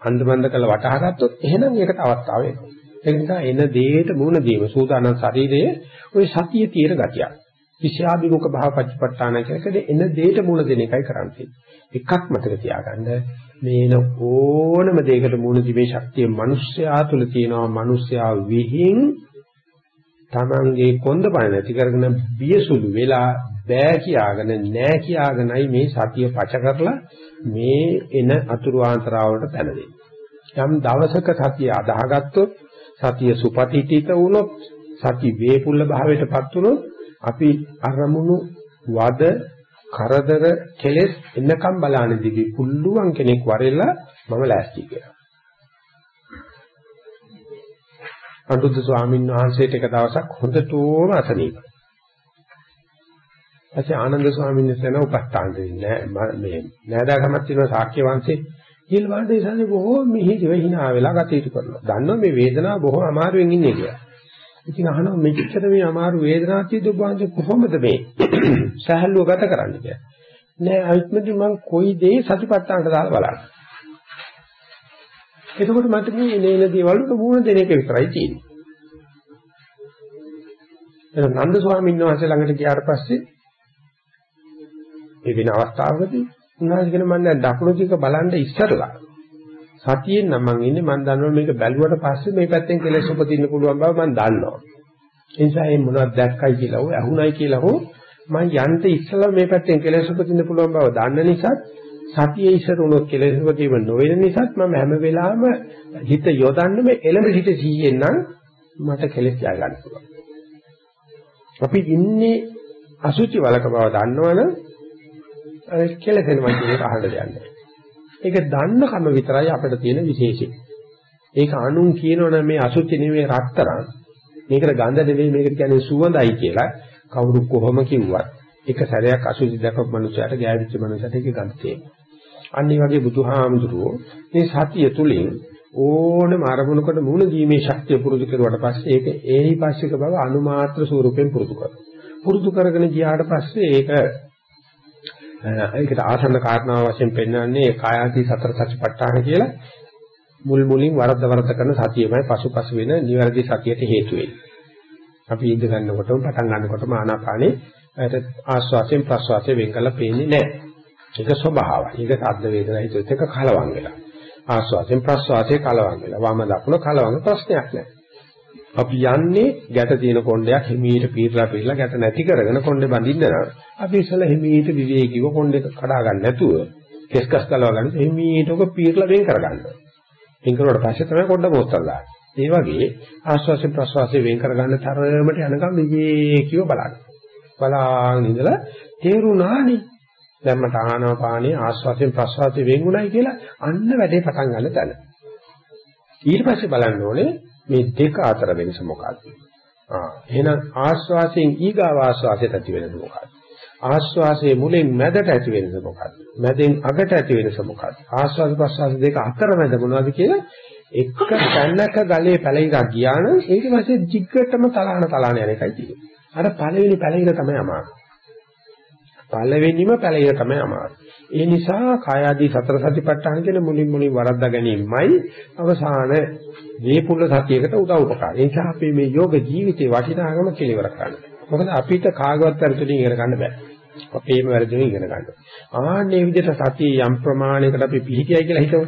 අන්දමන්ද කළ වටහා ගත්තොත් එහෙනම් ඒකට අවස්ථාව එනවා. ඒ නිසා එන දේට මුණ දීම සූදානම් ශරීරයේ ওই සතිය තියෙන ගතියක්. විෂයාභිමුඛ භාව පච්චපට්ඨාන කියනකදී එන දේට මුණ දෙන එකයි කරන්නේ. එකක් මතක තියාගන්න මේන ඕනම දෙයකට මුණ දීමේ ශක්තිය මිනිස්යා තුල තියෙනවා මිනිස්යා විහිං තමන්ගේ කොන්ද පණ නැති කරගෙන බියසුළු වෙලා බෑ කියාගෙන නෑ කියාගෙනයි මේ සතිය පච කරලා මේ එන අතුරු ආන්තරාවලට පැනදෙන්නේ. යම් දවසක සතිය අදාහගත්තොත් සතිය සුපතිතිත වුණොත් සති වේපුල්ල භාවයටපත් වුණොත් අපි අරමුණු වද කරදර කෙලෙස් එන්නකම් බලන්නේ දිවි පුළුවන් කෙනෙක් වරෙලා මම ලෑස්ති කියලා. අනුරුද්ධ ස්වාමීන් වහන්සේට එක දවසක් හොඳටම අසනීප. ඊපස්සේ ආනන්ද ස්වාමීන් වහන්සේ උපස්ථාන දෙන්නේ මේ නෑදාකමක් තියෙන ශාක්‍ය වංශේ හිල් වලදී සන්නේ බොහෝ මිහිරි වෙහිනා වෙලා ගත යුතු කරනවා. දන්නවා මේ වේදනාව බොහෝ අමාරුවෙන් ඉන්නේ කියලා. ඉතින් අහනවා මෙච්චර මේ අමාරු වේදනාවක් තියෙද්දි ඔබ වහන්සේ කොහොමද මේ [CLEARS THROAT] සහැල්ලුව ගත කරන්නේ කියලා. නෑ අයිත්මදි මම කොයි දේ සතිපට්ඨානට දාලා බලන්න. එතකොට මට මේ එනේන දේවල් වලට මුණ දෙන එක විතරයි තියෙන්නේ. එහෙනම් නන්ද ස්වාමීන් වහන්සේ ළඟට ගියාට පස්සේ මේ වෙන අවස්ථාවකදී උන්වහන්සේ කියන මම දැන් දකුණු දිග බලන්න ඉස්සරලා සතියෙන් නම් මං ඉන්නේ මං දන්නවා මේක බැලුවට පස්සේ මේ පැත්තෙන් කෙලෙස් උපදින්න පුළුවන් බව මං දන්නවා. ඒ නිසා මේ මොනවද දැක්කයි කියලා හෝ අහුණයි කියලා හෝ මං යන්න ඉස්සලා මේ පැත්තෙන් කෙලෙස් උපදින්න පුළුවන් බව දන්න නිසා සතියේ ඉස්සර උනොත් කෙලෙස් උපදීම නොවන නිසා මම හැම වෙලාවෙම හිත යොදන්නේ මේ එළඹ සිට සීයෙන් නම් මට කෙලෙස් ජය ගන්න පුළුවන්. අපි ඉන්නේ අසුචි වලක බව දන්නවනම් ඒ කෙලෙසෙනවා කියන එක අහන්න දෙන්නේ. ඒක දන්න කම විතරයි අපිට තියෙන විශේෂය. ඒක අනුන් කියනවනම් මේ අසුචි නෙමෙයි රත්තරන්. මේකට ගඳ නෙමෙයි මේකට කියන්නේ සුවඳයි කියලා කවුරු කොහොම කිව්වත් එක සැරයක් අසුචි දැකපු මනුස්සයාට ගෑවිච්ච මනුස්සයාට ඒක ගඳ තියෙනවා. අන්න ඒ වගේ බුදුහාමුදුරුවෝ මේ සතිය තුලින් ඕනම අරමුණකට මුණ දීමේ ශක්තිය පුරුදු කරුවාට පස්සේ ඒක ඒහි පස්සික බව අනුමාත්‍ර ස්වරූපයෙන් පුරුදු කරනවා. පුරුදු කරගෙන ගියාට පස්සේ ඒක ඒකට ආසන්න කාරණාව වශයෙන් පෙන්වන්නේ කායාති සතර සතිපට්ඨාන කියලා මුල් මුලින් වරද්ද වරද්ද කරන සතියමයි පසුපසු වෙන නිවැරදි සතියට හේතු වෙන්නේ. අපි ඉඳ ගන්නකොටම පටන් ගන්නකොටම ආනාපානේ ආස්වාසයෙන් ප්‍රස්වාසයෙන් වෙන් කරලා පේන්නේ නැහැ. ඒක ස්වභාවයි. ඒක සද්ද වේදනා හිතෙත් එක කලවම් වෙලා. ආස්වාසයෙන් ප්‍රස්වාසයේ කලවම් වෙලා. වම දකුණ කලවම් ප්‍රශ්නයක් නැහැ. අපි යන්නේ ගැට තියෙන කොණ්ඩයක් හිමීට පීරලා පීරලා ගැට නැති කරගෙන කොණ්ඩේ බඳින්න නම් අපි ඉස්සෙල්ල හිමීට විවේකීව කොණ්ඩේ කඩා ගන්න නැතුව කෙස්කස් කලව ගන්න හිමීට ඔක පීරලා වෙන් කර ගන්න. වෙන් කරුවාට පස්සේ තමයි කොණ්ඩ පොත්තල් දාන්නේ. ඒ වගේ ආස්වාසයෙන් ප්‍රස්වාසයෙන් වෙන් කර ගන්න තරමට යනකම් විවේකීව බලන්න. බලාගෙන ඉඳලා තේරුණානේ දැන් මට ආනාපානේ ආස්වාදයෙන් ප්‍රස්වාදයෙන් වෙන්ුණයි කියලා අන්න වැඩේ පටන් ගන්න තැන. ඊට පස්සේ බලන්න ඕනේ මේ දෙක අතර වෙනස මොකක්ද? ආ එහෙනම් ආස්වාසයෙන් ඊගාව ආස්වාසයට ඇති වෙනස මොකක්ද? ආස්වාසයේ මුලින් මැදට ඇති වෙනස මොකක්ද? මැදෙන් අගට ඇති වෙනස මොකක්ද? ආස්වාද ප්‍රස්වාස දෙක අතර මැද මොනවද කියලා එක තැනක ගලේ පැලිරක් ගියා නම් ඊට පස්සේ jiggatම තලාන තලාන යන එකයි තියෙන්නේ. අර පළවෙනි පැලිර තමයි අමාරු. පළවෙනිම පැලිර තමයි අමාරු. ඒ නිසා කායාදී සතර සතිපට්ඨාන කියන මුලින් මුලින් වරද්දා ගැනීමයි අවසාන දීපුල්ල සතියකට උදව් උපකාරයි. ඒ නිසා අපි මේ යෝග ජීවිතේ වටිනාකම කෙලවර කරන්න. මොකද අපිට කාගවත් අර්ථයෙන් ඉගෙන ගන්න බෑ. අපේම වැරදිම ඉගෙන ගන්න. ආන්නේ විදිහට සතිය යම් ප්‍රමාණයකට අපි පිළිහියයි කියලා හිතමු.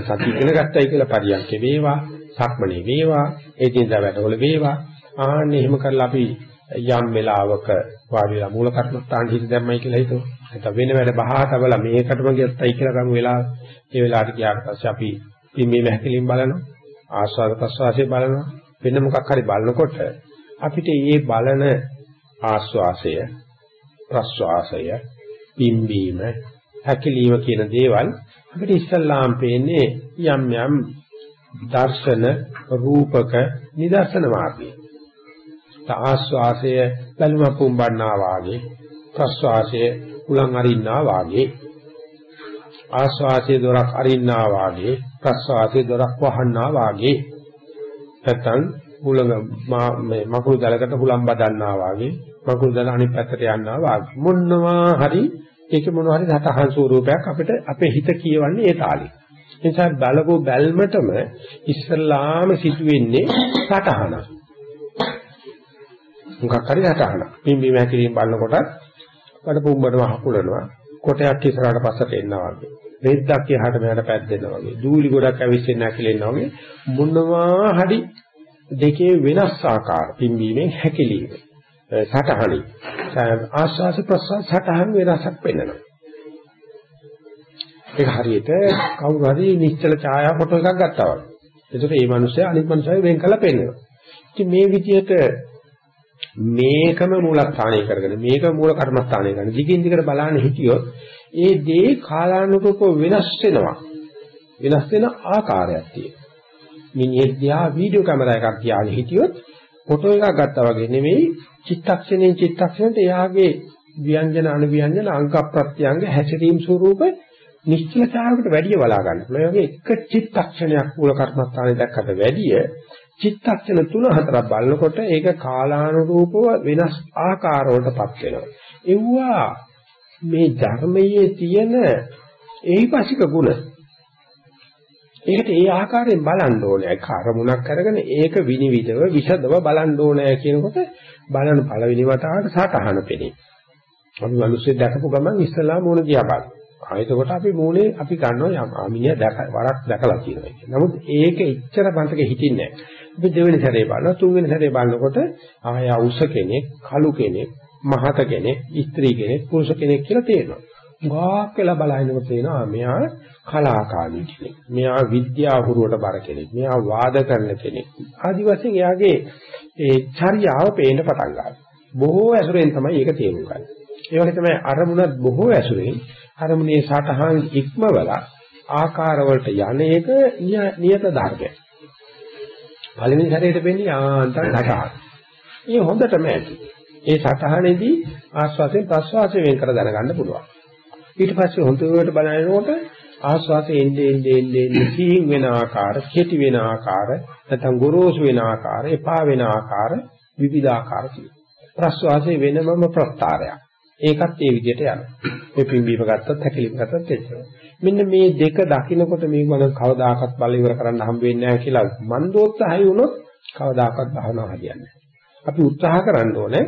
සතිය ඉගෙන ගත්තයි කියලා පරියන්කේ වේවා, සක්මණේ වේවා, ඒ දිනදා වැඩවල වේවා. ආන්නේ එහෙම කරලා අපි යම් වෙලාවක වාඩි වෙලා මූල කර්මස්ථාන හිත දැම්මයි කියලා හිතුව. නැත්නම් වෙන වැඩ බහා තබලා මේකටම ගියත්තයි කියලා ගමු වෙලාව. ඒ වෙලාවට ගියාට පස්සේ අපි පිම්මේ මහකලින් බලනවා. ආස්වාද ප්‍රස්වාසයේ බලනවා. වෙන මොකක් හරි බලනකොට අපිට මේ බලන ආස්වාසය ප්‍රස්වාසය පිම්බීම හැකලීම කියන දේවල් අපිට ඉස්සල්ලාම් පේන්නේ යම් යම් දර්ශන රූපක නිදර්ශන මාර්ගය. ආස්වාසය බැලුම පුම්බන්නා වාගේ ප්‍රස්වාසය උලන් අරින්නා වාගේ ආස්වාසයේ දොරක් අරින්නා වාගේ ප්‍රස්වාසයේ දොරක් වහන්නා වාගේ නැත්නම් උලඟ මේ මකුළු දලකට හුලම් බදන්නා වාගේ මකුළු දල අනිත් පැත්තට යන්නා වාගේ මොනවා හරි ඒක මොනවා හරි සතහන් ස්වරූපයක් අපිට අපේ හිත කියවන්නේ ඒ තාලෙ. ඒ නිසා බලකෝ බැල්මටම ඉස්සල්ලාම සිදුවෙන්නේ සතහනක්. මොකක් හරි හටහන. පිම්බීම හැකිරීම බලනකොට බඩ පුම්බනවා හකුලනවා. කොටයක් ඉස්සරහට පස්සට එනවා වගේ. රෙද්දක් එහාට මෙහාට පැද්දෙනවා වගේ. දූලි ගොඩක් ඇවිස්සෙන්න නැකිලෙනවා වගේ මොනවා හරි දෙකේ වෙනස් ආකාර පිම්බීමෙන් හැකිලිම. සටහනි. ආස්වාස ප්‍රසවාස සටහන් වෙනසක් වෙන්නනවා. ඒක හරියට කවුරු හරි නිශ්චල ඡායා ෆොටෝ එකක් ගත්තා වගේ. ඒකට මේ මිනිස්සයා අනිත් මිනිස්සයා වෙන් කරලා පෙන්නනවා. ඉතින් මේ විදිහට මේකම මූලස්ථානය කරගෙන මේක මූල කර්මස්ථානය කරගෙන දිගින් දිගට බලන්න හිටියොත් ඒ දේ කාලානුරූපව වෙනස් වෙනවා. වෙනස් වෙන ආකාරයක් තියෙනවා. මිනිහෙක් දිහා වීඩියෝ කැමරා එකක් තියාගෙන හිටියොත් ෆොටෝ එකක් ගත්තා වගේ නෙමෙයි චිත්තක්ෂණයෙන් චිත්තක්ෂණයට එයාගේ ව්‍යංජන අනුව්‍යංජන අංක ප්‍රත්‍යංග හැසිරීම ස්වරූප නිශ්චලතාවකට වැඩිය බලා ගන්න. මේ වගේ එක චිත්තක්ෂණයක් මූල කර්මස්ථානයේ දැක්කට වැඩිය චිත්තක්ෂණ 3-4ක් බලනකොට ඒක කාලානුරූපව වෙනස් ආකාරවලටපත් වෙනවා. ඒවා මේ ධර්මයේ තියෙන ඒහිපසික ගුණ. ඒකට ඒ ආකාරයෙන් බලන්න ඕනේ. කර්මුණක් අරගෙන ඒක විනිවිදව විසදව බලන්න ඕනේ කියනකොට බලන පළවෙනි වතාවට සටහන පෙනේ. අපි මිනිස්සු දැකපු ගමන් ඉස්සලා මොන දිහා බලන. ආයතකොට අපි මූලේ අපි ගන්නවා යම් ආමිනිය දැක වරක් දැකලා කියනවා. නමුත් ඒක එච්චර පන්තක හිටින්නේ නැහැ. අපි දෙවෙනි සැරේ බලනවා තුන්වෙනි සැරේ බලනකොට ආය උස කෙනෙක්, කළු කෙනෙක්, මහත කෙනෙක්, ස්ත්‍රී කෙනෙක්, පුරුෂ කෙනෙක් කියලා තේරෙනවා. ගාක් වෙලා බලනකොට තේනවා මෙයා කලාකාරී කෙනෙක්. මෙයා විද්‍යාව හුරුවට බර කෙනෙක්. මෙයා වාද කරන කෙනෙක්. ආදි වශයෙන් එයාගේ ඒ චර්යාව පේන්න පටන් ගන්නවා. බොහෝ ඇසුරෙන් තමයි ඒක තේරුම් ගන්න. ඒ වගේ තමයි අරමුණත් බොහෝ ඇසුරෙන් අරමුණේ සටහන් ඉක්මවලා ආකාර වලට යන්නේක නියත ධර්මයක්. පළවෙනි සැරේට වෙන්නේ ආන්තර සටහන. මේ හොඳටම ඇති. ඒ සටහනේදී ආස්වාසයෙන් ප්‍රස්වාසයෙන් වෙන් කර දැනගන්න පුළුවන්. ඊට පස්සේ හොඳට බලනකොට ආස්වාසයේ එන්නේ එන්නේ එන්නේ සීන් වෙන ආකාර, කෙටි වෙන ආකාර, නැත්නම් ගොරෝසු වෙන ආකාර, එපා වෙන ආකාර, විවිධාකාර තියෙනවා. ප්‍රස්වාසයේ වෙනමම ප්‍රස්තාරයක්. ඒකත් ඒ විදිහට යනවා. මේ පිම්බීම ගත්තත් හැකිලිම ගත්තත් එච්චරයි. මෙන්න මේ දෙක දකින්නකොට මේක මම කවදාකවත් බල ඉවර කරන්න හම්බ වෙන්නේ නැහැ කියලා මන්දෝත්සහය වුණොත් කවදාකවත් භාවනාව හරියන්නේ නැහැ. අපි උත්සාහ කරන්න ඕනේ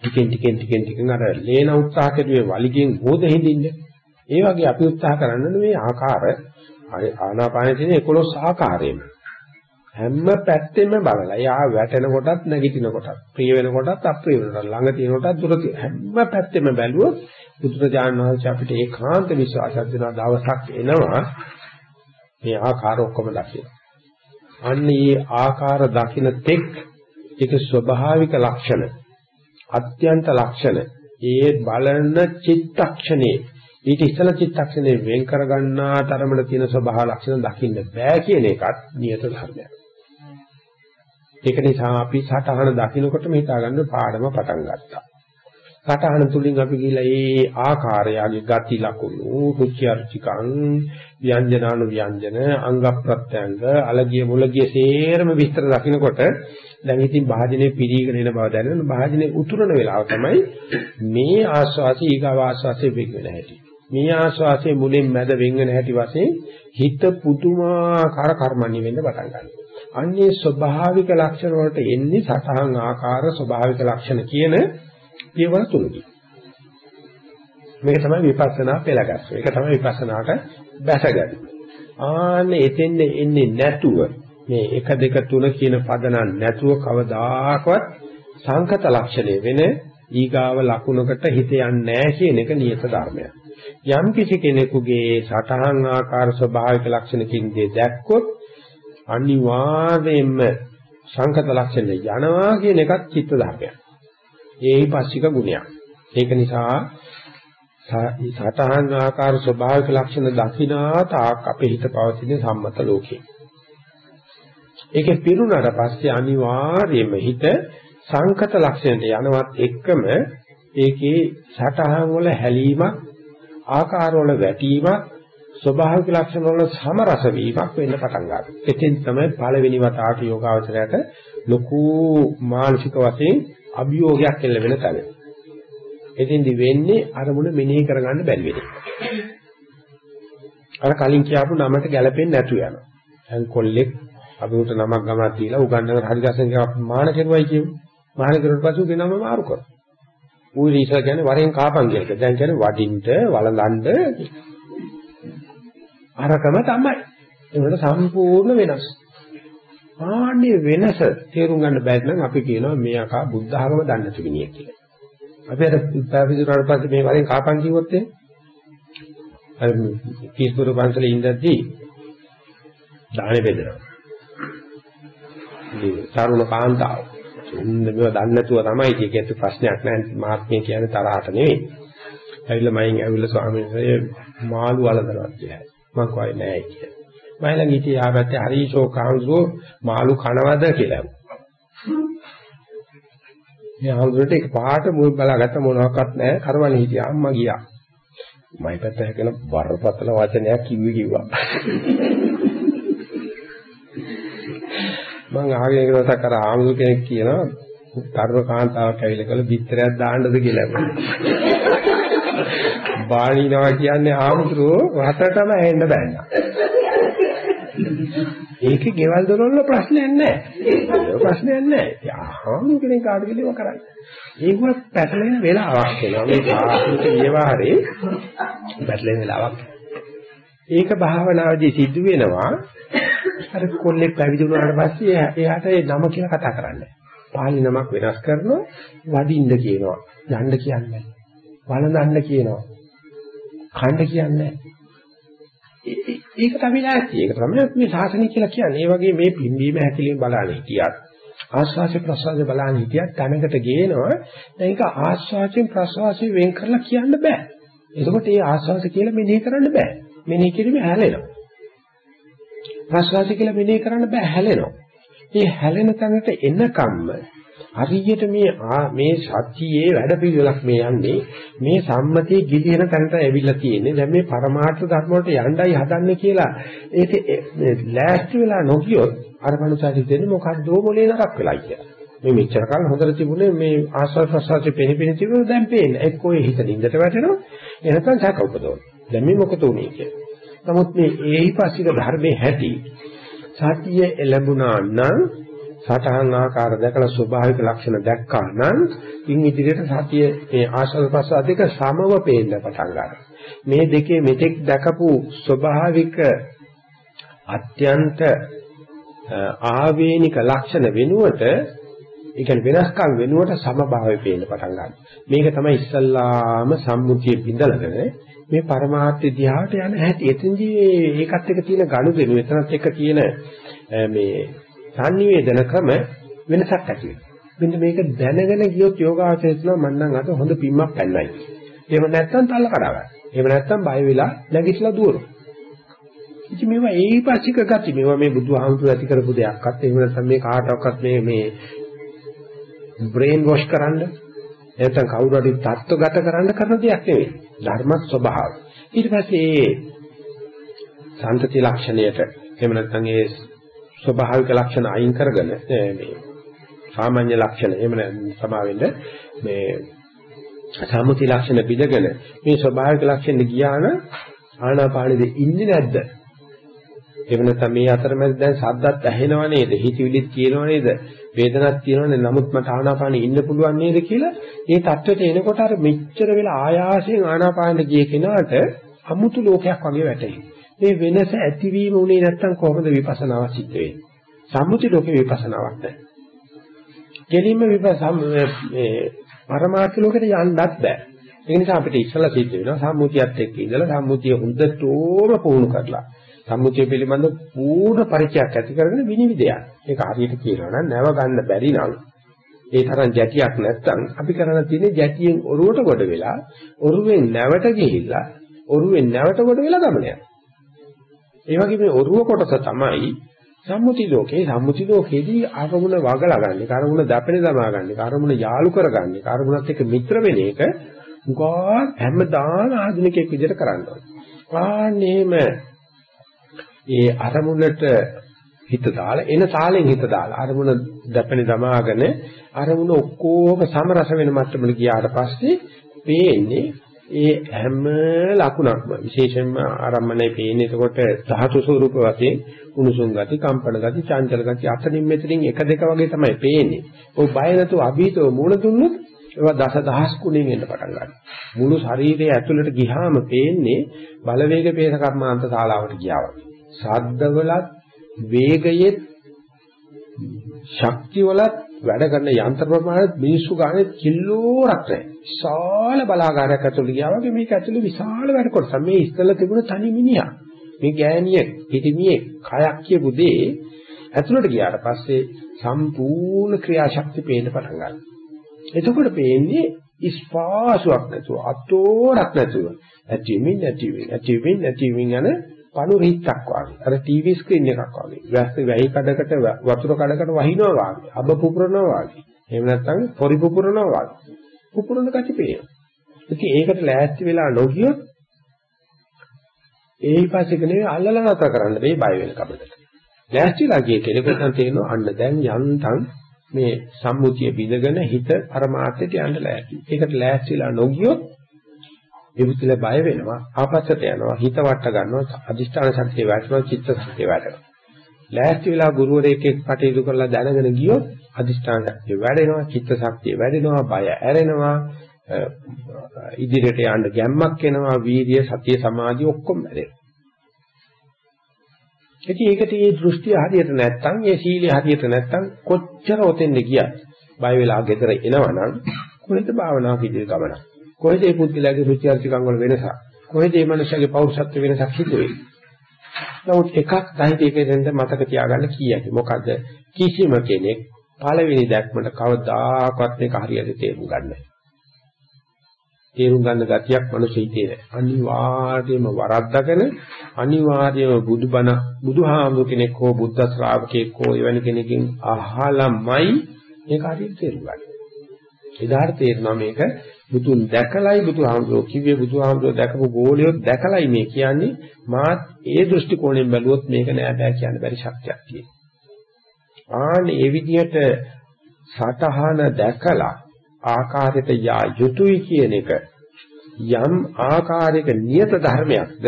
ටිකෙන් ටිකෙන් ටිකෙන් ටිකෙන් අර ලේන උත්සාහ කෙරුවේ වලිගෙන් හොද හිඳින්න. ඒ වගේ අපි උත්සාහ කරන්නේ මේ ආකාර ආනාපානයේ තියෙන 11 ආකාරයෙන්ම හැම පැත්තෙම බලලා යා වැටෙන කොටත් නැගිටින කොටත් ප්‍රිය වෙන කොටත් අප්‍රිය වෙන කොටත් ළඟ තියෙන කොටත් දුර තියෙන හැම පැත්තෙම බැලුවොත් බුදුරජාණන් වහන්සේ අපිට ඒකාන්ත විශ්වාසයක් දෙනවා දවසක් එනවා මේ ආකාර ඔක්කොම දකින්න. අන්න මේ ආකාර දකින්න තෙක් ඒක ස්වභාවික ලක්ෂණ අත්‍යන්ත ලක්ෂණ ඒ බලන චිත්තක්ෂණේ ඊට ඉස්සල චිත්තක්ෂණේ වෙන් කරගන්නා තරමට තියෙන ස්වභාව ලක්ෂණ දකින්න බෑ කියන එකත් නියත ධර්මයක්. ඒක නිසා අපි සටහන දකින්නකොටම හිතාගන්න පාඩම පටන් ගත්තා. සටහන තුලින් අපි ගිහිලා ඒ ආකාරයගේ ගති ලක්ෂණ, රුචි අරුචිකං, ව්‍යංජනානු ව්‍යංජන, අංග ප්‍රත්‍යංග, අලගිය මුලගිය සේරම විස්තර දකින්නකොට දැන් ඉතින් භාජනයේ පිරීගෙන එන බව දැනෙන භාජනයේ උතුරන වෙලාව තමයි මේ ආස්වාසී ඊගාව ආස්වාසයේ වෙන් වෙන හැටි. මේ ආස්වාසයේ මුලින් මැද වෙන් වෙන හැටි වශයෙන් හිත පුදුමාකාර කර්මණ්‍ය වෙන්න පටන් ගන්නවා. අන්නේ ස්වභාවික ලක්ෂණ වලට එන්නේ සතහන් ආකාර ස්වභාවික ලක්ෂණ කියන පියවර තුනකින්. මේක තමයි විපස්සනා පෙළගස්ස. ඒක තමයි විපස්සනාට බැසගන්නේ. ආන්නේ එතෙන් එන්නේ නැතුව මේ 1 2 3 කියන පදනක් නැතුව කවදාකවත් සංකත ලක්ෂණය වෙන ඊගාව ලකුණකට හිත යන්නේ නැහැ කියන එක නියත ධර්මයක්. යම් කිසි කෙනෙකුගේ සතහන් ආකාර ස්වභාවික ලක්ෂණකින් දේ දැක්කොත් අනිවාර්යයෙන්ම සංකත ලක්ෂණ යනවා කියන එකත් චිත්ත ධර්මයක්. ඒයි පස්සික ගුණයක්. ඒක නිසා සතහන් ආකාර ස්වභාවික ලක්ෂණ දකිනා තාක් අපේ හිත පවතින සම්මත ලෝකේ. ඒකේ පිරුණාට පස්සේ අනිවාර්යයෙන්ම හිත සංකත ලක්ෂණයට යනවත් එක්කම ඒකේ සතහන් වල හැලීමක් ආකාර වල වැටීමක් ස්වභාවික ලක්ෂණ වල සමරස වීමක් වෙන්න පටන් ගන්නවා. එතෙන් තමයි පළවෙනි වතාවට යෝගාවචරයට ලොකු මානසික වශයෙන් අභියෝගයක් එල්ල වෙන තැන. එතෙන්දි වෙන්නේ අරමුණ මෙනෙහි කරගන්න බැරි වෙන එක. අර කලින් කියපු නමට ගැලපෙන්නේ නැතු යනවා. දැන් කොල්ලෙක් අපි උට නමක් ගමක් දීලා උගන්නන හරි ගසෙන් මාන කෙරුවයි කියමු. මාන කෙරුවට පස්සේ උගේ නම මාරු කරනවා. ඌ ඉතින් කියන්නේ වරෙන් කාපන් කියලා. දැන් කියන්නේ වඩින්ට වළඳන්න අරකම තමයි. ඒකට සම්පූර්ණ වෙනස්. ආන්නේ වෙනස තේරුම් ගන්න බැරි නම් අපි කියනවා මේ අකා බුද්ධ ආගම දන්නේ නැති කෙනෙක් කියලා. අපි අර පැවිදිුණාට පස්සේ මේ වරෙන් කාපන් කිව්වොත් එහෙනම් අර කීස්පුර පන්සලේ ඉඳද්දී දාහනේ බෙදනවා. ඉතින් තරුණ කාන්තාව. ඉන්න මේව දන්නේ නැතුව තමයි ඒකේ ප්‍රශ්නයක් නැහැ. මාත්මේ කියන්නේ තරහට නෙවෙයි. ඇවිල්ලා මයින් ඇවිල්ලා ස්වාමීන් වහන්සේ මාළු වළඳනවා කියලා. මම කෝයි නෑ කියලා. මම ළඟ හිටියේ ආපැත්තේ හරිෂෝ කාන්සෝ මාළු කනවද කියලා. මේ ආන්දරට එක පාට මුල් බලාගත්ත මොනවාක්වත් නැහැ කරවන්නේ හිටියා අම්මා ගියා. මයි පැත්ත හැකන බරපතල වචනයක් කිව්වේ කිව්වා. මං අහගෙන ඉන්න දවසක් අර ආමුදු කෙනෙක් කියනවා තරුණ කාන්තාවක් ඇවිල්ලා කළ බිත්තරයක් දාන්නද කියලා. බාණිනවා කියන්නේ ආමුදුරෝ රටටම ඇහෙන්න බෑනා. ඒකේ ගෙවල් දොරවල ප්‍රශ්නයක් නැහැ. ඒක ප්‍රශ්නයක් නැහැ. ආමුදු කෙනෙක් කාට කිලිව කරන්නේ. ඒක පැටලෙන වෙලාවක් එනවා. මේ සාහිත්‍ය විවහාරේ පැටලෙන වෙලාවක්. ඒක භාවනාවේදී සිද්ධ වෙනවා අර කොල්ලෙක් පැවිදි වුණාට පස්සේ එයාට ඒ නම කියලා කතා කරන්නේ. පාලි නමක් වෙනස් කරනවා වඩින්න කියනවා. යන්න කියන්නේ. වළඳන්න කියනවා. ඛණ්ඩ කියන්නේ ඒක තමයි නැති. ඒක තමයි මේ ශාසනය කියලා කියන්නේ. ඒ වගේ මේ පිම්බීම හැකිලිම බලන්නේ හිටියත් ආස්වාසේ ප්‍රසවාසයේ බලන්නේ හිටියත් තැනකට ගේනවා. දැන් ඒක ආස්වාසයෙන් ප්‍රසවාසයෙන් වෙන් කරලා කියන්න බෑ. එතකොට මේ ආස්වාස කියලා මෙනෙහි කරන්න බෑ. මෙනෙහි කිරීම හැලෙනවා. ප්‍රසවාසය කියලා මෙනෙහි කරන්න බෑ හැලෙනවා. මේ හැලෙන තැනට එනකම්ම හරියට මේ මේ සත්‍යයේ වැඩ පිළිවෙලක් මේ යන්නේ මේ සම්මතිය ගිලින තැනට ඇවිල්ලා තියෙන්නේ. දැන් මේ පරමාර්ථ ධර්ම වලට යණ්ඩයි හදන්නේ කියලා ඒක ලෑස්ති වෙලා නොගියොත් අර මනුස්සයෙක් දෙන්නේ මොකද්ද මොලේ නරක් වෙලා කියලා. මේ මෙච්චර කාල හොඳට තිබුණේ මේ ආස්වාද ප්‍රසආසයේ පෙනිපෙන තිබුණ දැන් පේන්නේ. එක්කෝ ඒ හිත නින්දට වැටෙනවා එනකන් සැක උපදවන දැන් මේ මොකද උනේ කියලා. නමුත් මේ ඒහිපස්සික ධර්මයේ හැටි සතිය එළඹුණා නම් සතහන් ආකාර දැකලා ස්වභාවික ලක්ෂණ දැක්කා නම් ඉන් ඉදිරියට සතිය මේ ආශ්‍රව ප්‍රසාර දෙක සමව පේන්න පටන් ගන්නවා. මේ දෙකේ මෙතෙක් දැකපු ස්වභාවික අත්‍යන්ත ආවේනික ලක්ෂණ වෙනුවට ඒ කියන්නේ වෙනස්කම් වෙනුවට සමභාවය පේන්න පටන් ගන්නවා. මේක තමයි ඉස්සල්ලාම සම්මුතිය බිඳලගෙන මේ පරමාර්ථය දිහාට යන හැටි. එතෙන්දී ඒකත් එක්ක තියෙන ගනුදෙනු එතනත් එක්ක තියෙන මේ සංනිවේදන ක්‍රම වෙනසක් ඇති වෙනවා. මෙන්න මේක දැනගෙන ගියොත් යෝගාචරයතුන මම නම් අද හොඳ පිම්මක් පැන්නයි. එහෙම නැත්නම් තල්ල කඩාගන්න. එහෙම නැත්නම් බය වෙලා නැගිටලා දුවනවා. ඉතින් මේවා ඒහිපස්සික ගති මේවා මේ බුදුහාමුදුරු ඇති කරපු දෙයක්වත් එහෙම නැත්නම් මේ කාටවත් මේ මේ බ්‍රේන් වොෂ් කරන්න නැත්නම් කවුරු හරි තත්ත්වගත කරන්න කරන දෙයක් නෙවෙයි. ධර්ම ස්වභාවය. ඊට පස්සේ ඒ සම්තති ලක්ෂණයට එහෙම නැත්නම් ඒ ස්වභාවික ලක්ෂණ අයින් කරගෙන මේ සාමාන්‍ය ලක්ෂණ එහෙම සමාවෙන්න මේ සම්මුති ලක්ෂණ පිළිගෙන මේ ස්වභාවික ලක්ෂණ ගියාන ආනාපානෙද ඉන්නේ නැද්ද? එහෙම නැත්නම් මේ අතරමැද දැන් සද්දත් ඇහෙනව නේද? හිතවිලිත් කියනව නේද? වේදනක් තියෙනව නේද? නමුත් මට ආනාපානෙ ඉන්න පුළුවන් නේද කියලා මේ தත්වෙට එනකොට අර මෙච්චර වෙලා ආයාසයෙන් ආනාපානෙ ගිය කෙනාට අමුතු ලෝකයක් වගේ වැටෙනවා. මේ වෙනස ඇතිවීම උනේ නැත්තම් කොහොමද විපස්සනාව සිද්ධ වෙන්නේ? සම්මුති ලෝකේ විපස්සනාවක් නැහැ. කෙලින්ම විපස්සම් මේ පරමාර්ථ ලෝකෙට යන්නත් බෑ. ඒ නිසා අපිට ඉස්සලා සිද්ධ වෙනවා සම්මුතියත් එක්ක ඉඳලා සම්මුතිය හොඳටම පුහුණු කරලා සම්මුතිය පිළිබඳ පූර්ණ පරිචයක් ඇති කරගෙන විනිවිදයක්. ඒක හරියට කියනවා නම් නැව ගන්න බැරි නම් ඒ තරම් ජැටියක් නැත්තම් අපි කරන්න තියෙන්නේ ජැටියෙන් ඔරුවට ගොඩ වෙලා ඔරුවෙන් නැවට ගිහිල්ලා ඔරුවෙන් නැවට ගොඩ වෙලා ගමන යනවා. ඒ වගේ මේ ඔරුව කොටස තමයි සම්මුති ලෝකේ සම්මුති ලෝකේදී අරමුණ වගලා ගන්න, අරමුණ දපෙන දමා ගන්න, අරමුණ යාලු කරගන්න, අරමුණත් එක්ක මිත්‍ර වෙන එක උගා හැමදාම ආධුනිකයෙක් විදිහට කරන්න ඕනේ. ආන්නේම ඒ අරමුණට හිත දාලා එන තාලෙන් හිත දාලා අරමුණ දපෙන දමාගෙන අරමුණ ඔක්කොම සමරස වෙන මට්ටමට ගියාට පස්සේ පේන්නේ ඒ හැම ලකුණක්ම විශේෂයෙන්ම ආරම්භනේ පේන්නේ එතකොට ධාතු ස්වරූප වශයෙන් උණුසුම් ගති, කම්පන ගති, චංචල ගති අතනින් මෙතනින් එක දෙක වගේ තමයි පේන්නේ. ඔය බය නැතුව අභීතව මූණ දුන්නොත් ඒවා දස දහස් ගුණෙන් එන්න පටන් ගන්නවා. මුළු ශරීරය ඇතුළට ගියාම පේන්නේ බලවේග පේස කර්මාන්ත ශාලාවට ගියා වගේ. ශබ්දවලත් වේගයෙත් ශක්තිවලත් වැඩ කරන යන්ත්‍ර ප්‍රමාණයත් මිනිස්සු ගානේ කිලෝරක් නැහැ. විශාල බලාගාරයක් ඇතුළේ ගියා වගේ මේක ඇතුළේ විශාල වැඩ කොටසක්. මේ ඉස්සෙල්ලා තිබුණ තනි මිනිහා. මේ ගෑණිය, පිටිමියේ කයක් කියපු දේ ඇතුළට ගියාට පස්සේ සම්පූර්ණ ක්‍රියාශක්තිය පේන්න පටන් ගන්නවා. එතකොට පේන්නේ ස්පාසුවක් නැතුව, අතෝරක් නැතුව ඇතිවෙමින් නැතිවෙමින් ඇතිවෙමින් නැතිවෙමින් යන පණු රිත්තක් වගේ. අර ටීවී ස්ක්‍රීන් එකක් වගේ. වැස්ස වැහි කඩකට වතුර කඩකට වහිනවා වගේ. අබ පුපුරනවා වගේ. එහෙම නැත්නම් පොරි පුපුරනවා වගේ. පුපුරන කටි පේනවා. ඉතින් ඒකට ලෑස්ති වෙලා නොගියොත් ඒ පස්සේ කනේ අල්ලලා නැතර කරන්න මේ බය වෙන කබලට. ලෑස්තිලා ගිය කෙනෙකුට නම් තේරෙනවා අන්න දැන් යන්තම් මේ සම්මුතිය බිඳගෙන හිත පරමාර්ථයට යන්න ලෑස්ති. ඒකට ලෑස්තිලා නොගියොත් විමුක්තිල බය වෙනවා ආපස්සට යනවා හිත වට ගන්නවා අදිෂ්ඨාන ශක්තිය වැටෙනවා චිත්ත ශක්තිය වැටෙනවා. ලෑස්ති වෙලා ගුරුවරයෙක් එක්ක කටයුතු කරලා දැනගෙන ගියොත් අදිෂ්ඨාන ශක්තිය වැඩෙනවා චිත්ත ශක්තිය වැඩෙනවා බය ඇරෙනවා ඉදිරියට යන්න ගැම්මක් එනවා වීර්ය සතිය සමාධිය ඔක්කොම වැඩෙනවා. ඉතින් ඒකට මේ දෘෂ්ටිය හරියට නැත්තම් මේ සීලය හරියට නැත්තම් කොච්චර ඔතෙන්ද ගියත් බය වෙලා ගෙදර එනවනම් කොහෙද භාවනාව පිළිවෙල ගමනක්. කොහෙද මේ පුද්ගලයාගේ රුචි අරුචිකම් වල වෙනසක්? කොහෙද මේ මනුස්සයාගේ පෞරුෂත්ව වෙනසක් හිතුවේ? නමුත් එකක් ධෛර්යයෙන් මතක තියාගන්න කීයකි. මොකද කිසිම කෙනෙක් පළවෙනි දැක්මට කවදාකවත් මේක හරියට තේරුම් ගන්න නැහැ. තේරුම් ගන්න ගතියක් මනුස්ස හිතේ නැහැ. අනිවාර්යයෙන්ම වරද්දාගෙන අනිවාර්යයෙන්ම බුදුබණ බුදුහාමුදුර කෙනෙක් හෝ බුද්ධ ශ්‍රාවකෙක් හෝ එවැනි කෙනකින් අහලමයි මේක හරියට තේරුම් ගන්න. එදාට තේරෙනවා මේක බුදුන් දැකලයි බුදුහාමුදුරෝ කිව්වේ බුදුහාමුදුරෝ දැකපු ගෝලියොත් දැකලයි මේ කියන්නේ මාත් ඒ දෘෂ්ටි කෝණයෙන් බැලුවොත් මේක නෑ බෑ කියන්න බැරි ශක්තියක් තියෙනවා. ආන් ඒ විදිහට සතහන දැකලා ආකාරයට යා යුතුයි කියන එක යම් ආකාරයක නියත ධර්මයක්ද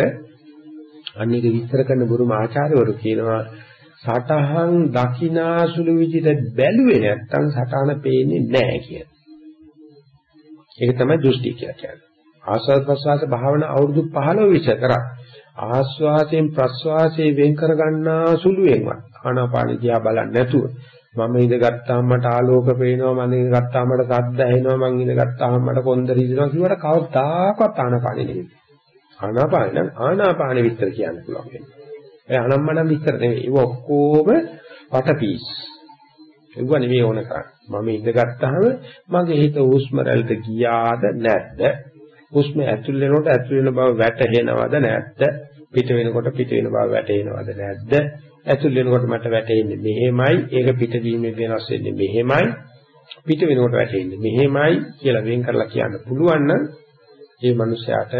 අන්නේක විස්තර කරන බුරුම ආචාර්යවරු කියනවා සතහන් දකිනාසුළු විදිහට බැලුවේ නැත්තම් සතහන පේන්නේ නැහැ කියන. ඒක තමයි දෘෂ්ටි කියලා කියන්නේ. ආස්වාද ප්‍රසවාස භාවනා අවුරුදු 15 විතර කරා. ආස්වාසයෙන් ප්‍රස්වාසයෙන් වෙන් කර ගන්නා සුළුවෙන්වත් ආනාපාන දිහා බලන්නේ නැතුව මම ඉඳගත්තාම මට ආලෝක පේනවා මම ඉඳගත්තාම මට ශබ්ද ඇහෙනවා මම ඉඳගත්තාම මට කොන්ද රිදෙනවා කියවට කවදාකවත් ආනාපානෙ නෙවෙයි ආනාපාන නම් ආනාපානෙ විතර කියන්න පුළුවන් වෙන්නේ ඒ අනම්මනම් විතර නෙවෙයි ඒක ඔක්කොම වටපීස් ඒව නෙවෙයි ඕන කරන්නේ. මම ඉඳගත්තාම මගේ හිත හුස්ම රැල්ලට ගියාද නැද්ද? හුස්ම ඇතුල් වෙනකොට ඇතුල් වෙන බව වැටහෙනවද නැද්ද? පිට වෙනකොට පිට වෙන බව වැටහෙනවද නැද්ද? ඇතුල් වෙනකොට මට වැටෙන්නේ මෙහෙමයි. ඒක පිටවීමෙන් වෙනස් වෙන්නේ මෙහෙමයි. පිට වෙනකොට වැටෙන්නේ මෙහෙමයි කියලා වෙන් කරලා කියන්න පුළුවන් නම් ඒ මනුස්සයාට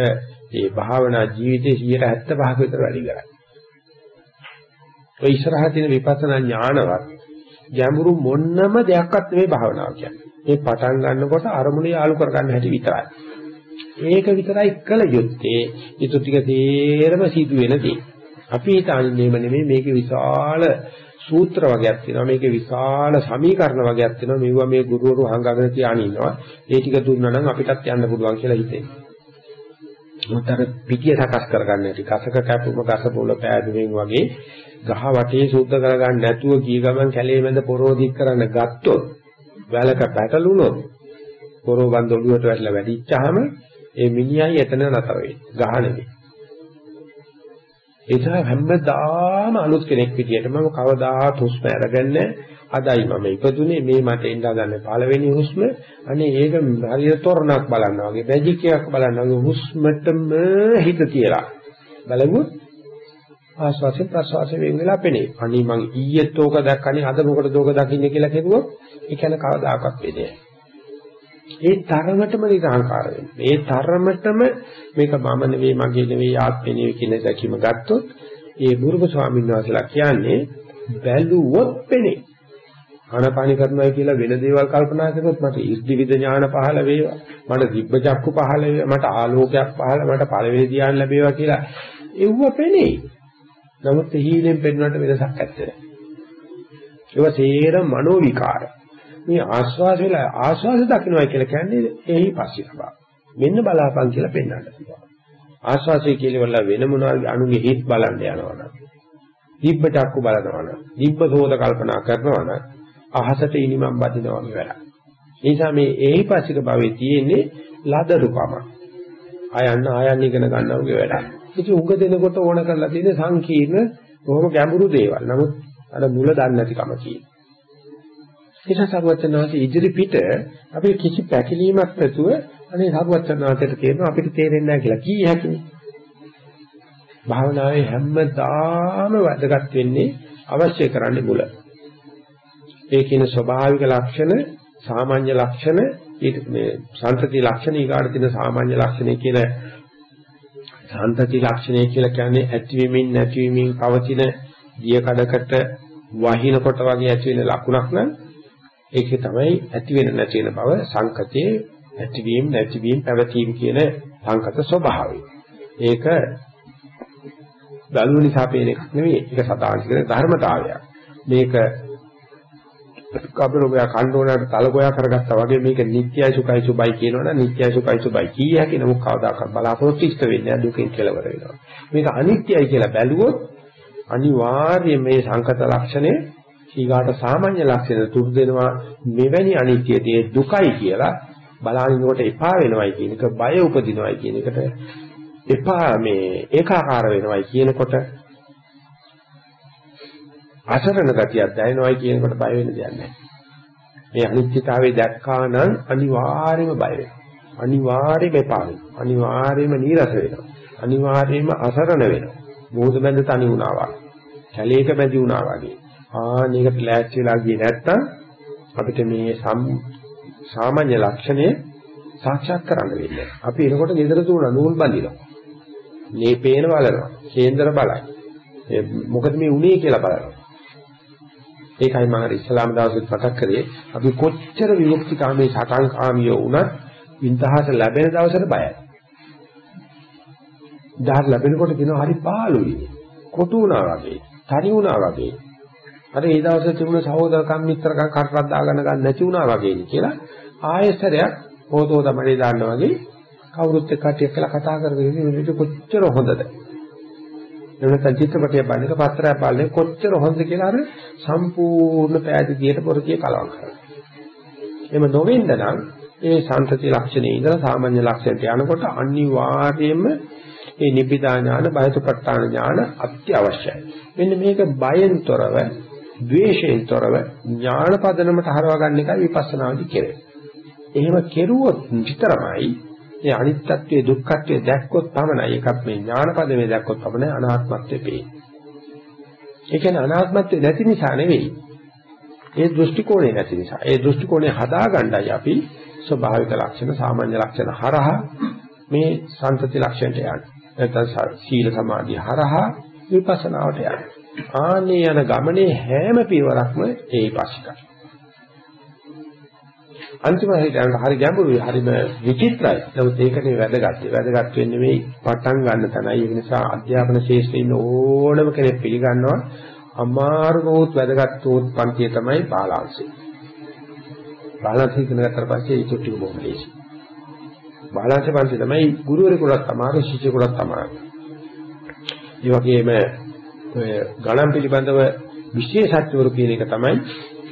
ඒ භාවනා ජීවිතේ 175ක විතර වැඩි කරයි. ඔය ඉස්සරහා තියෙන විපස්සනා ඥානවත් ගැඹුරු මොන්නම දෙයක්වත් නෙවෙයි භාවනාව කියන්නේ. මේ පටන් ගන්නකොට අරමුණේ යාලු කර ගන්න හැටි විතරයි. ඒක විතරයි කළ යුත්තේ. ඊට ටික තේරම සිදු වෙන දේ. අපි හිතන්නේ එහෙම නෙමෙයි මේකේ විශාල සූත්‍ර වගේක් තියෙනවා මේකේ විශාල සමීකරණ වගේක් තියෙනවා මේවා මේ ගුරුවරු හංගගෙන තියාගෙන ඉන්නවා ඒ ටික දුන්නා නම් අපිටත් යන්න පුළුවන් කියලා හිතෙනවා මොතර පිටිය සකස් කරගන්න ඇති. කසක කැපුම ගස පොළ පෑදුවෙන් වගේ ගහ වටේ සුද්ධ කරගන්න නැතුව ගිය ගමන් කැලේ මැද පොරෝදික් කරන්න ගත්තොත් වැලක පැටලුනොත් පොරෝ බන්ද ඔළුවට වැටලා වැඩිච්චාම ඒ මිනිහයි එතන නතර වෙන්නේ ගහ නෙමෙයි. ඒ නිසා හැමදාම අලුත් කෙනෙක් විදියට මම කවදාත් හුස්ම අරගන්න අදයි මම ඉපදුනේ මේ මට එන්න ගන්න පළවෙනි හුස්ම අනේ ඒක හරියට තොරණක් බලනවා වගේ මැජික් එකක් බලනවා වගේ හුස්මටම හිත තියලා බලමු ආස්වාසේ ප්‍රසවාසේ වෙන් වෙලා පෙනේ අනේ මං ඊයේත් ඕක දැක්කනේ අද මොකටද ඕක දකින්නේ කියලා කිව්වොත් ඒ කියන්නේ කවදාකවත් වෙන්නේ නැහැ ඒ තරමටම නිරහංකාර වෙනවා. ඒ තරමටම මේක මම නෙවෙයි මගේ නෙවෙයි ආත්මෙ නෙවෙයි කියන දැකීම ගත්තොත් ඒ බුරුම ස්වාමීන් වහන්සේලා කියන්නේ බැලුවොත් පෙනේ. ආනාපානි කරනවා කියලා වෙන දේවල් කල්පනා කරොත් මට ඉර්ධිවිද ඥාන පහළ වේවා. මට දිබ්බ චක්කු පහළ වේවා. මට ආලෝකයක් පහළ මට පළවෙනි ධ්‍යාන ලැබේවා කියලා එව්ව පෙනේ. නමුත් හීනෙන් පෙන්වන්නට වෙනසක් නැත්තේ. ඒවා තේරම මනෝ විකාර. මේ ආස්වාද වෙලා ආස්වාද දකින්නයි කියලා කියන්නේ එහි පස්සේ තමයි. මෙන්න බලාපන් කියලා පෙන්වන්න පුළුවන්. ආස්වාසය කියලවල වෙන මොනවාරි අනුගේ හිත් බලන්න යනවනම් දිබ්බ චක්කු බලනවනම් දිබ්බ සෝද කල්පනා කරනවනම් අහසට ඉනිමම් බදිනවා වගේ වැඩක්. ඒ නිසා මේ එහි පස්සික භවයේ තියෙන්නේ ලදරුකම. ආයන්න ආයන්න ඉගෙන ගන්නවා වගේ වැඩක්. ඉතින් උඟ දෙනකොට ඕන කරලා තියෙන සංකීර්ණ බොහොම ගැඹුරු දේවල්. නමුත් අර මුල දන්නේ නැතිකම කියන්නේ. ඒක සරුවචනාංශ ඉදිරි පිට අපි කිසි පැකිලීමක් නැතුව අනේ සරුවචනාංශයට තේරෙනවා අපිට තේරෙන්නේ නැහැ කියලා කී හැකිනේ. භාවනාවේ හැමදාම වැදගත් වෙන්නේ අවශ්‍ය කරන්නේ මුල. ඒ කියන ස්වභාවික ලක්ෂණ, සාමාන්‍ය ලක්ෂණ, ඊට මේ සංතති ලක්ෂණ ඊගාට තියෙන සාමාන්‍ය ලක්ෂණය කියන සංතති ලක්ෂණය කියලා කියන්නේ ඇතිවීමින් නැතිවීමින් පවතින දිය කඩකට වහිනකොට වගේ ඇති වෙන ලකුණක් නම් ඒකේ තමයි ඇති වෙන නැති වෙන බව සංකතයේ ඇතිවීම නැතිවීම පැවතීම කියන සංකත ස්වභාවය. ඒක දල්ව නිසා පේන එකක් නෙවෙයි. ඒක සදාංශික ධර්මතාවයක්. මේක කබරෝගය කණ්ඩෝනට තලගෝයා කරගත්තා වගේ මේක නිට්ටයයි සුඛයි සුබයි කියනවනම් නිට්ටයයි සුඛයි සුබයි කිය හැකි නමුත් කවදාකවත් බලාපොරොත්තු ඉෂ්ට වෙන්නේ නැහැ දුකෙන් කෙලවර වෙනවා. මේක අනිත්‍යයි කියලා බැලුවොත් අනිවාර්යයෙන් මේ සංකත ලක්ෂණය ඊගාට සාමාන්‍ය ලක්ෂණ තුරු දෙනවා මෙවැනි අනිත්‍යයේ දුකයි කියලා බලානිනකොට එපා වෙනවයි කියන එක බය උපදිනවයි කියන එකට එපා මේ ඒකාකාර වෙනවයි කියනකොට අසරණ ගතියක් දැනෙනවයි කියනකොට බය වෙන්න දෙයක් නැහැ. මේ අනිත්‍යතාවය දැක්කා නම් අනිවාර්යයෙන්ම බය වෙනවා. අනිවාර්යයෙන්ම එපා වෙනවා. අනිවාර්යයෙන්ම නීරස වෙනවා. අනිවාර්යයෙන්ම අසරණ වෙනවා. මොහොත බඳ තනි වුණා වගේ. කැලේක බැඳි වුණා වගේ. ආන්නයකට ලෑස්ති වෙලා ගියේ නැත්තම් අපිට මේ සාමාන්‍ය ලක්ෂණය සාක්ෂාත් කරන්න වෙන්නේ. අපි එනකොට ගෙදර තුන නූල් බඳිනවා. මේ පේන බලනවා. කේන්දර බලයි. මොකද මේ උනේ කියලා බලනවා. ඒකයි මම අර ඉස්ලාම දවසෙත් මතක් කරේ අපි කොච්චර විමුක්තිකාමී සටන්කාමියෝ වුණත් වින්දහස ලැබෙන දවසට බයයි. දහස් ලැබෙනකොට කියනවා හරි පාළුයි. කොටු වුණා වගේ, තනි වුණා වගේ. අර ඒ දවසේ තිබුණ සහෝදරකම් මිත්‍රකම් කටරක් දාගන්න ගන්න නැති වුණා වගේ කියලා ආයෙසරයක් පොතෝ තමයි දාන්න වගේ කවුරුත් එක්ක කටියක් කියලා කතා කරගෙන ඉන්නේ කොච්චර හොඳද එවනත් චිත්‍රපටය බලනක පත්‍රය බලන්නේ කොච්චර හොඳද කියලා අර සම්පූර්ණ පෑදීතියට පොරතිය කලවම් කරනවා. එහෙම නොවෙන්න නම් ඒ සම්තති ලක්ෂණේ ඉඳලා සාමාන්‍ය ලක්ෂණයට යනකොට අනිවාර්යයෙන්ම මේ නිබ්බිදා ඥාන, බයතුපත්තාන ඥාන අත්‍යවශ්‍යයි. මෙන්න මේක බයෙන් තොරව, ද්වේෂයෙන් තොරව ඥාන පදනමට හරවා ගන්න එකයි විපස්සනාදී කෙරෙන්නේ. එහෙම කෙරුවොත් විතරමයි මේ අනිත්‍යත්වයේ දුක්ඛත්වයේ දැක්කොත් පමණයි ඒකත් මේ ඥානපදමේ දැක්කොත් පමණයි අනාත්මත්වයේ පේන්නේ. ඒ කියන්නේ අනාත්මත්වයේ නැති නිසා නෙවෙයි. ඒ දෘෂ්ටි කෝණේ නැති නිසා. ඒ දෘෂ්ටි කෝණේ හදාගන්නයි අපි ස්වභාවික ලක්ෂණ සාමාන්‍ය ලක්ෂණ හරහා මේ සංතති ලක්ෂණයට යන්නේ. නැත්නම් සීල සමාධිය හරහා විපස්සනාවට යන්නේ. ආනේ යන ගමනේ හැම පියවරක්ම ඒ පස්සිකයි. අන්තිමට හිතන්න හරි ගැඹුරුයි හරිම විචිත්‍රයි. නමුත් ඒකනේ වැදගත්. වැදගත් වෙන්නේ මේ පටන් ගන්න තැනයි. ඒ නිසා අධ්‍යාපන ශාස්ත්‍රයේ ඉන්න ඕනම කෙනෙක් පිළිගන්නවා අමාරුම උත් වැදගත් උත් පන්තිය තමයි බාලාංශය. බාලාංශය ඉගෙන ගත්තට පස්සේ ඒක ටික බොහොම ලේසි. බාලාංශ පන්තිය තමයි ගුරුවරයෙකුට තමයි ශිෂ්‍යයෙකුට තමයි. ඒ වගේම ඔය ගණන් පිළිබඳව විශේෂඥවරු කියන එක තමයි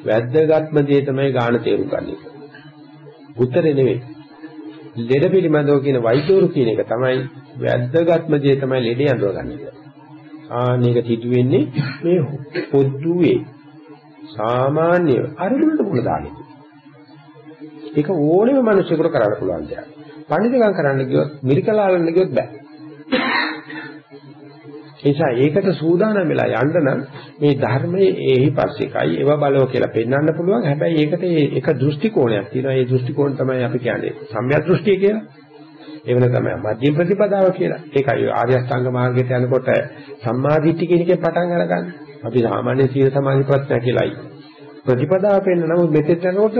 වැද්දගත්ම දේ තමයි ගාන තේරුම් ගන්න එක. උත්තරේ නෙවෙයි. ලෙඩ පිළිබඳව කියන වෛද්‍යවරු කියන එක තමයි වැද්දගත්ම දේ තමයි ලෙඩ යඳවගන්නේ කියලා. ආනේක සිදු වෙන්නේ මේ පොද්දුවේ සාමාන්‍ය අරමුණට මුල දාන්නේ. ඒක ඕනෙම මිනිසෙකුට කරන්න පුළුවන් දෙයක්. පඬිතුකම් කරන්න ගියොත් මිරිකලාලන්න ගියොත් බෑ. නිසා ඒකට සූදානම් වෙලා යන්න නම් මේ ධර්මයේ ඒහි පස්සේකයි ඒව බලව කියලා පෙන්වන්න පුළුවන්. හැබැයි ඒකට එක දෘෂ්ටි කෝණයක් තියෙනවා. ඒ දෘෂ්ටි කෝණ තමයි අපි කියන්නේ සම්‍යක් දෘෂ්ටිය කියලා. ඒවන තමයි මධ්‍යම ප්‍රතිපදාව කියලා. ඒකයි ආර්ය අෂ්ටාංග මාර්ගයට යනකොට සම්මාදිට්ඨිය කියන එකෙන් පටන් අරගන්නේ. අපි සාමාන්‍ය සීල සමාධි ප්‍රඥා කියලායි. ප්‍රතිපදාව පෙන්න නමුත් මෙතෙත් යනකොට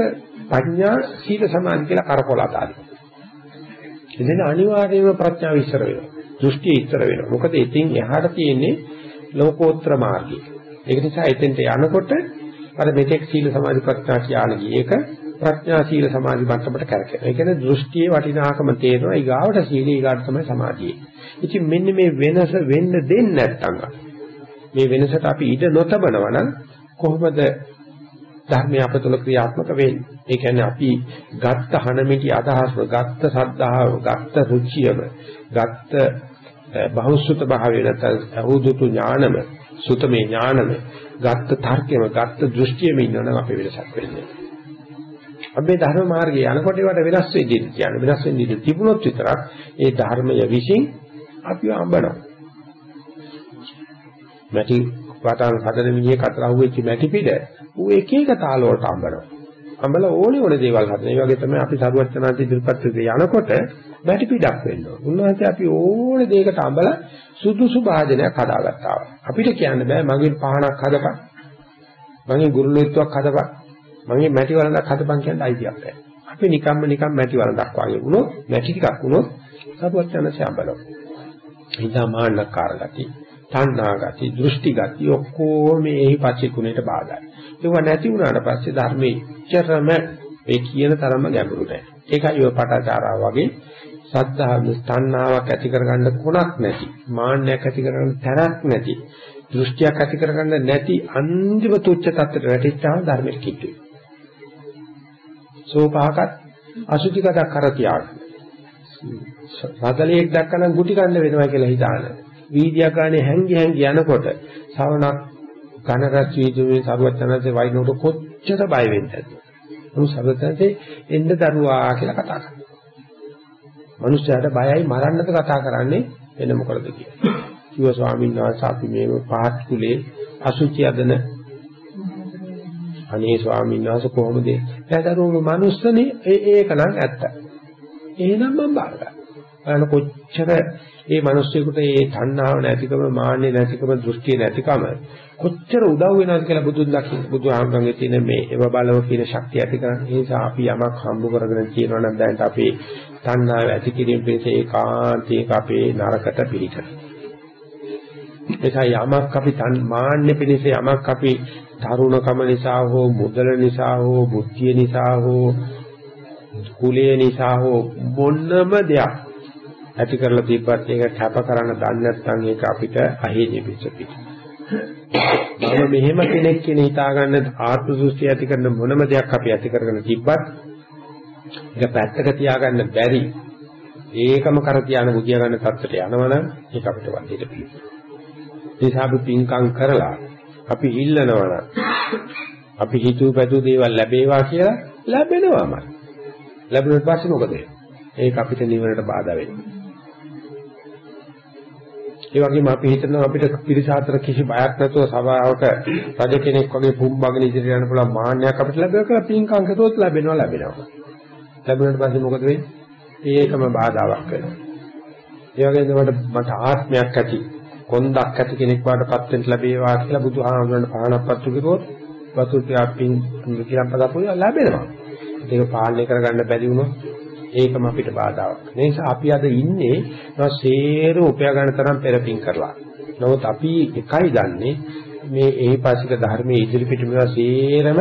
ප්‍රඥා සීල සමාධි කියලා කරකොල අතාරිනවා. එදින අනිවාර්යයෙන්ම ප්‍රඥාව ඉස්සර වෙනවා. දෘෂ්ටි ඉස්සර වෙනවා. මොකද ඉතින් එහාට තියෙන්නේ ලෝකෝත්තර මාර්ගය. ඒක නිසා එතෙන්ට යනකොට අර මෙතෙක් සීල සමාධි ප්‍රඥා කියන ගියේක ප්‍රඥා සීල සමාධි මට්ටමට කරකිනවා. ඒ කියන්නේ දෘෂ්ටියේ වටිනාකම තේරෙනවා. ඊගාවට සීල ඊගාට තමයි සමාධිය. ඉතින් මෙන්න මේ වෙනස වෙන්න දෙන්නේ නැත්තම් මේ වෙනසට අපි ඉඩ නොතබනවා නම් කොහොමද ධර්මය අප තුළ ක්‍රියාත්මක වෙන්නේ. ඒ කියන්නේ අපි ගත්ත හනමිටි අදහස්ව, ගත්ත සද්ධාව, ගත්ත රුචියම, ගත්ත බහුසුත භාවය නැත්නම් අහුදුතු ඥානම, සුතමේ ඥානම, ගත්ත තර්කයම, ගත්ත දෘෂ්ටියම ඉන්නවනම් අපේ වෙනසක් වෙන්නේ. අපි ධර්ම මාර්ගයේ යනකොට ඒවට වෙනස් වෙන්නේ කියන්නේ වෙනස් වෙන්නේ තිබුණොත් විතරක් ඒ ධර්මය විසින් අපිව අඹනවා. මැටි වටන් හදන මිනිහේ කතර අහුවෙච්ච මැටි පිට ඌ එක එක තාල වලට අඹනවා. අඹල ඕනේ ඕනේ දේවල් හදන. ඒ වගේ තමයි අපි සරුවචනාන්ති ඉදිරිපත් යනකොට මැටි පිටක් වෙන්න ඕන. උන්වහන්සේ අපි ඕනේ දෙයකට අඹල සුදුසු භාජනයක් හදාගත්තා. අපිට කියන්න බෑ මගේ පහනක් හදපන්. මගේ ගුරුලෙත්වක් හදපන්. මගේ මැටි වලඳක් හදපන් කියන අයිතියක් නැහැ. අපි නිකම්ම නිකම් මැටි වලඳක් වගේ වුණොත් මැටි ටිකක් වුණොත් සරුවචනාන්සේ අඹලනවා. හිතා මාන්නකාර ගතිය. තණ්හා ගති, දෘෂ්ටි ගති ඔක්කොම මේහි පච්චේ ගුණයට බාධායි. ඒවා නැති වුණාට පස්සේ ධර්මයේ ඉච්ඡරම ඒ කියන තරම ගැඹුරු නැහැ. ඒකයි ඔය පටාචාරා වගේ සද්ධා තණ්හාවක් ඇති කරගන්න කොනක් නැති, මාන්නයක් ඇති කරගන්න තැනක් නැති, දෘෂ්ටියක් ඇති කරගන්න නැති අන්තිම තුච්ච තත්ත්වයට වැටිච්චාම ධර්මෙට කිට්ටුයි. සෝපාහකත් අසුචිකතක් කර තියාගන්න. සතලියෙක් දැක්කනම් ගුටි කන්න වෙනවා කියලා හිතාන. වීදියා ගානේ හැංගි හැංගි යනකොට ශ්‍රවණක් ඝන රස වීදුවේ සරුවචනන්සේ වයින්කොට කොච්චර බය වෙන්නද? මොහු සරුවචනන්සේ එන්න දරුවා කියලා කතා කරනවා. මනුස්සයාට බයයි මරන්නද කතා කරන්නේ එන්න මොකටද කියලා. කිව්ව ස්වාමීන් වහන්සේ අපි මේ පහත් කුලේ අසුචි අදන අනේ ස්වාමීන් වහන්සේ කොහොමද? එයාදරුවෝ මනුස්සනේ ඒ ඒකනම් ඇත්ත. එහෙනම් මම බාරගන්නවා. බලන්න කොච්චර මේ මිනිස්සුෙකුට මේ තණ්හාව නැතිකම මාන්නේ නැතිකම දෘෂ්ටිය නැතිකම කොච්චර උදව් වෙනවද කියලා බුදුන් දකින්න බුදුහාමුදුරන්ගේ තියෙන මේ එව බලව කියන ශක්තිය ඇති කරගන්න. ඒ නිසා අපි යමක් හම්බ කරගෙන කියනවා නම් දැන් අපේ තණ්හාව ඇති කිරීම පිණිස ඒකාන්තයක අපේ නරකට පිළිතන. එසා යමක් අපි තන් මාන්නේ පිණිස යමක් අපි තරුණකම නිසා හෝ මුදල නිසා හෝ බුද්ධිය නිසා හෝ කුලය නිසා හෝ මොනම දෙයක් ඇති කරලා තිබ්බත් ඒක කැප කරන්න දන්නේ නැත්නම් ඒක අපිට අහේදී පිට පිට. මම මෙහෙම කෙනෙක් කියන හිතාගන්න ආත්ම දෘෂ්ටි ඇති කරන මොනම දෙයක් අපි ඇති කරගෙන තිබ්බත් ඒක පැත්තක තියාගන්න බැරි ඒකම කර තියාන බුදියා ගන්න තත්ත්වයට යනවනම් ඒක අපිට වන්දිට පිළිගන්න. ඒ නිසා අපි පින්කම් කරලා අපි ඉල්ලනවනම් අපි හිතුව පැතුව දේවල් ලැබේවා කියලා ලැබෙනවාමයි. ලැබුණාට පස්සේ මොකද ඒක අපිට නිවනට බාධා වෙනවා. ඒ වගේම අපි හිතනවා අපිට පිරිස අතර කිසි බයක් නැතුව සභාවක රජ කෙනෙක් වගේ පුම්බගෙන ඉදිරියට යන්න පුළුවන් මාන්නයක් අපිට ලැබෙනවා කියලා පින්කම් කරොත් ලැබෙනවා ලැබෙනවා. ලැබුණාට පස්සේ මොකද වෙන්නේ? ඒකම බාධාවක් වෙනවා. ඒ වගේම මට මට ආත්මයක් ඇති කොන්දක් ඇති කෙනෙක් වාටපත් වෙන්න ලැබේවා කියලා බුදුහාමුදුරන් පහනක් පත්තු කිරුවොත් වතුර ටිකක් පින් කිරම් පදපුව ලැබෙනවා. ඒක පාලනය කරගන්න බැරි වුණොත් ඒකම අපිට බාධාවක්. ඒ නිසා අපි අද ඉන්නේ සේර උපයා ගන්න තරම් පෙරපින් කරලා. නමුත් අපි එකයි දන්නේ මේ එහිපාසික ධර්මයේ ඉදිරිපිට මේවා සේරම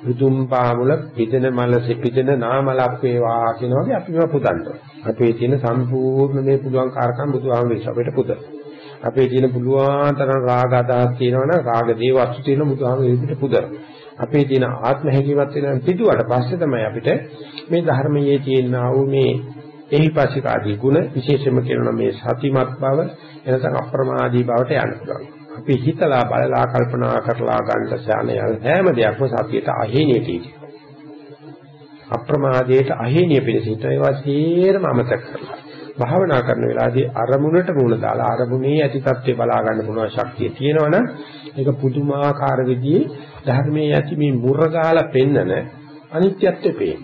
බුදුන් පාමුල පිදෙන මල සිපිදෙන නාමලක් වේවා කියන වගේ අපි මේවා පුදන්නවා. අපේ තියෙන සම්පූර්ණ මේ පුළුවන් කාර්කම් බුදුහාම විශ්ව අපිට පුද. අපේ තියෙන පුළුවන් තරම් රාග අදහස් තියෙනවනම් රාග දේ වස්තු තියෙන බුදුහාම විදිහට පුදන. අපේ තියෙන ආත්ම හැකියාවක් තියෙන පිටුවට පස්සේ තමයි අපිට මේ ධර්මයේ තියෙනා වූ මේ එහිපසික ආදී ගුණ විශේෂයෙන්ම කියනවා මේ සතිමත් බව එනසම් අප්‍රමාදී බවට යන්න පුළුවන්. අපි හිතලා බලලා කල්පනා කරලා ගන්න ශානය හැම දෙයක්ම සතියට අහේනියට ඉති. අප්‍රමාදයට අහේනිය පිණිස හිත ඒවා සියරම අමතක කරලා. භාවනා කරන වෙලාවේදී අරමුණට මුණ දාලා අරමුණේ ඇති තත්ත්වේ බලා ගන්න පුළුවන් ශක්තිය තියෙනවනම් ඒක පුදුමාකාර විදිහේ ධර්මයේ ඇති මේ මුරගාලා පෙන්නන අනිත්‍යත්වය පේන.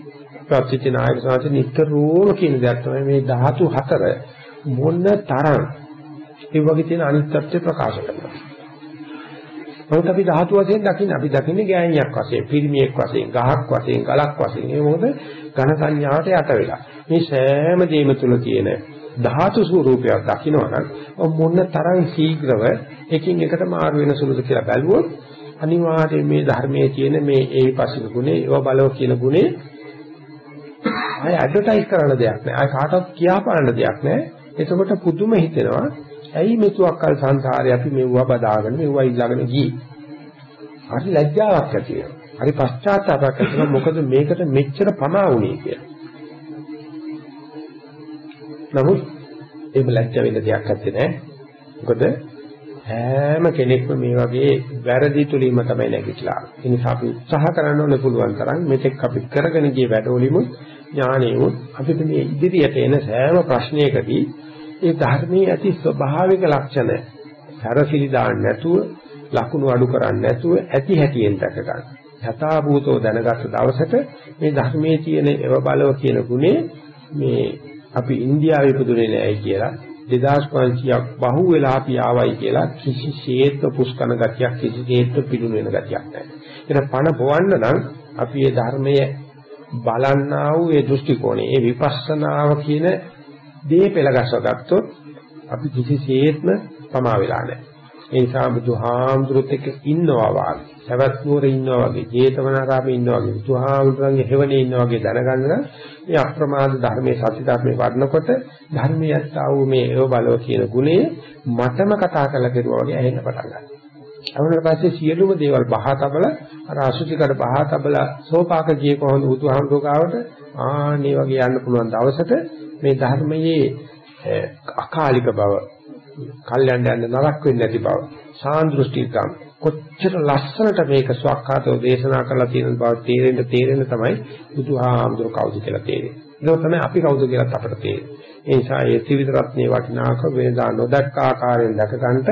ප්‍රත්‍යිත නායක සාංශ නිතරම කියන දෙයක් තමයි මේ ධාතු හතර මොන තරම් ඒ වගේ තියෙන අනිත්‍යත්වය ප්‍රකාශ කරනවා. මොකද අපි ධාතු වශයෙන් දකින්නේ අපි දකින්නේ ගෑණියක් වශයෙන්, පිරිමියෙක් වශයෙන්, ගහක් වශයෙන්, ගලක් වශයෙන්. ඒ මොකද ඝන සංඥාවට යට වෙලා. මේ සෑම දෙයක්ම තුල තියෙන ධාතු ස්වરૂපයක් දකින්නවනම් මොන තරම් ශීඝ්‍රව එකින් එකට මාරු වෙන සුළුද කියලා බැලුවොත් අනිවාර්යයෙන් මේ ධර්මයේ තියෙන මේ ඒ පසික ගුණේ ඒව බලව කියන ගුණේ ආය ඇඩ්වර්ටයිස් කරන්න දෙයක් නෑ. ආය කාටවත් කියා පාන්න දෙයක් නෑ. එතකොට පුදුම හිතෙනවා. ඇයි මෙතුවක් කල් සංසාරේ අපි මෙව්වා බදාගෙන මෙව්වා ඊළඟට ගියේ. හරි ලැජ්ජාවක් ඇති වෙනවා. හරි පශ්චාත්තාපයක් ඇති වෙනවා. මොකද මේකට මෙච්චර පමා වුණේ කියලා. නමුත් ඒක ලැජ්ජ වෙන්න දෙයක් නැත්තේ නෑ. මොකද හැම කෙනෙක්ම මේ වගේ වැරදි තුලින්ම තමයි නැගිටලා. ඒ නිසා අපි උත්සාහ කරන්න ඕනේ පුළුවන් තරම් මෙතෙක් අපි කරගෙන ගිය වැඩවලිමුත් ඥානෙමුත් අපිට මේ ඉදිරියට එන සෑම ප්‍රශ්නයකදී ඒ ධර්මයේ ඇති ස්වභාවික ලක්ෂණ සරසිලි දාන්න නැතුව ලකුණු අඩු කරන්නේ නැතුව ඇති හැටියෙන් දැක ගන්න. යථා භූතෝ දැනගත් දවසට මේ ධර්මයේ තියෙන එව බලව කියන ගුණේ මේ අපි ඉන්දියාවේ ඉපදුනේ නෑයි කියලා 2500ක් බහුව වෙලා අපි ආවයි කියලා කිසිසේත් පුස්කන ගතියක් කිසිසේත් පිළුණු වෙන ගතියක් නැහැ. ඒක පණ පොවන්න නම් අපි මේ ධර්මයේ බලන්නා වූ ඒ දෘෂ්ටි කෝණය, ඒ විපස්සනාව කියන දේ පෙළගස්ව ගත්තොත් අපි කිසිසේත්ම පමා වෙලා නැහැ. ඒ නිසා බුදුහාමුදුරුත් එක්ක ඉන්නවා වාගේ, සවැත් නුවර ඉන්නවා වගේ, ජේතවනාරාමේ ඉන්නවා වගේ, බුදුහාමුදුරන්ගේ හේවණේ ඉන්නවා වගේ දැනගන්න මේ අප්‍රමාද ධර්මයේ සත්‍ය ධර්මයේ වඩනකොට ධර්මයට ආව මේ ඒව බලව කියන ගුණය මතම කතා කරලා කෙරුවා වගේ ඇහෙන්න පටන් ගන්නවා. අවුනට පස්සේ සියලුම දේවල් බහා තබල අර අසුචිකට බහා තබල සෝපාක ගියේ කොහොමද බුදුහාමුදුරුවෝ ගාවට ආන්නේ වගේ යන්න පුළුවන් දවසට මේ ධර්මයේ අකාලික බව, කල්යන්න යන නරක වෙන්නේ නැති බව, සාන්දෘෂ්ටිකම් කොච්චර ලස්සනට මේක ස්වකහාතව දේශනා කරලා තියෙන බව තේරෙන්න තේරෙන්න තමයි බුදුහාමුදුර කවුද කියලා තේරෙන්නේ. ඒක තමයි අපි කවුද කියලා අපට තේරෙන්නේ. ඒ නිසා ඒ ත්‍රිවිධ රත්නේ වටිනාකම වෙනදා නොදක්ක ආකාරයෙන් දැක ගන්නට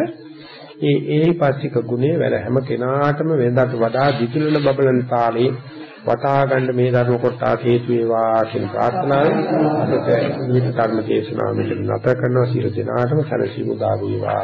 ඒ ඒහිපස්සික ගුණය වැඩ හැම කෙනාටම වෙනදාට වඩා දිතුලන බබලන තාලේ වටා ගන්න මේ ධර්ම කොටස හේතු වේවා කියන ප්‍රාර්ථනාවෙන් අපට මේ ධර්ම දේශනාව මෙතන නැත කරනවා සියලු දෙනාටම සැලසීම උදා වේවා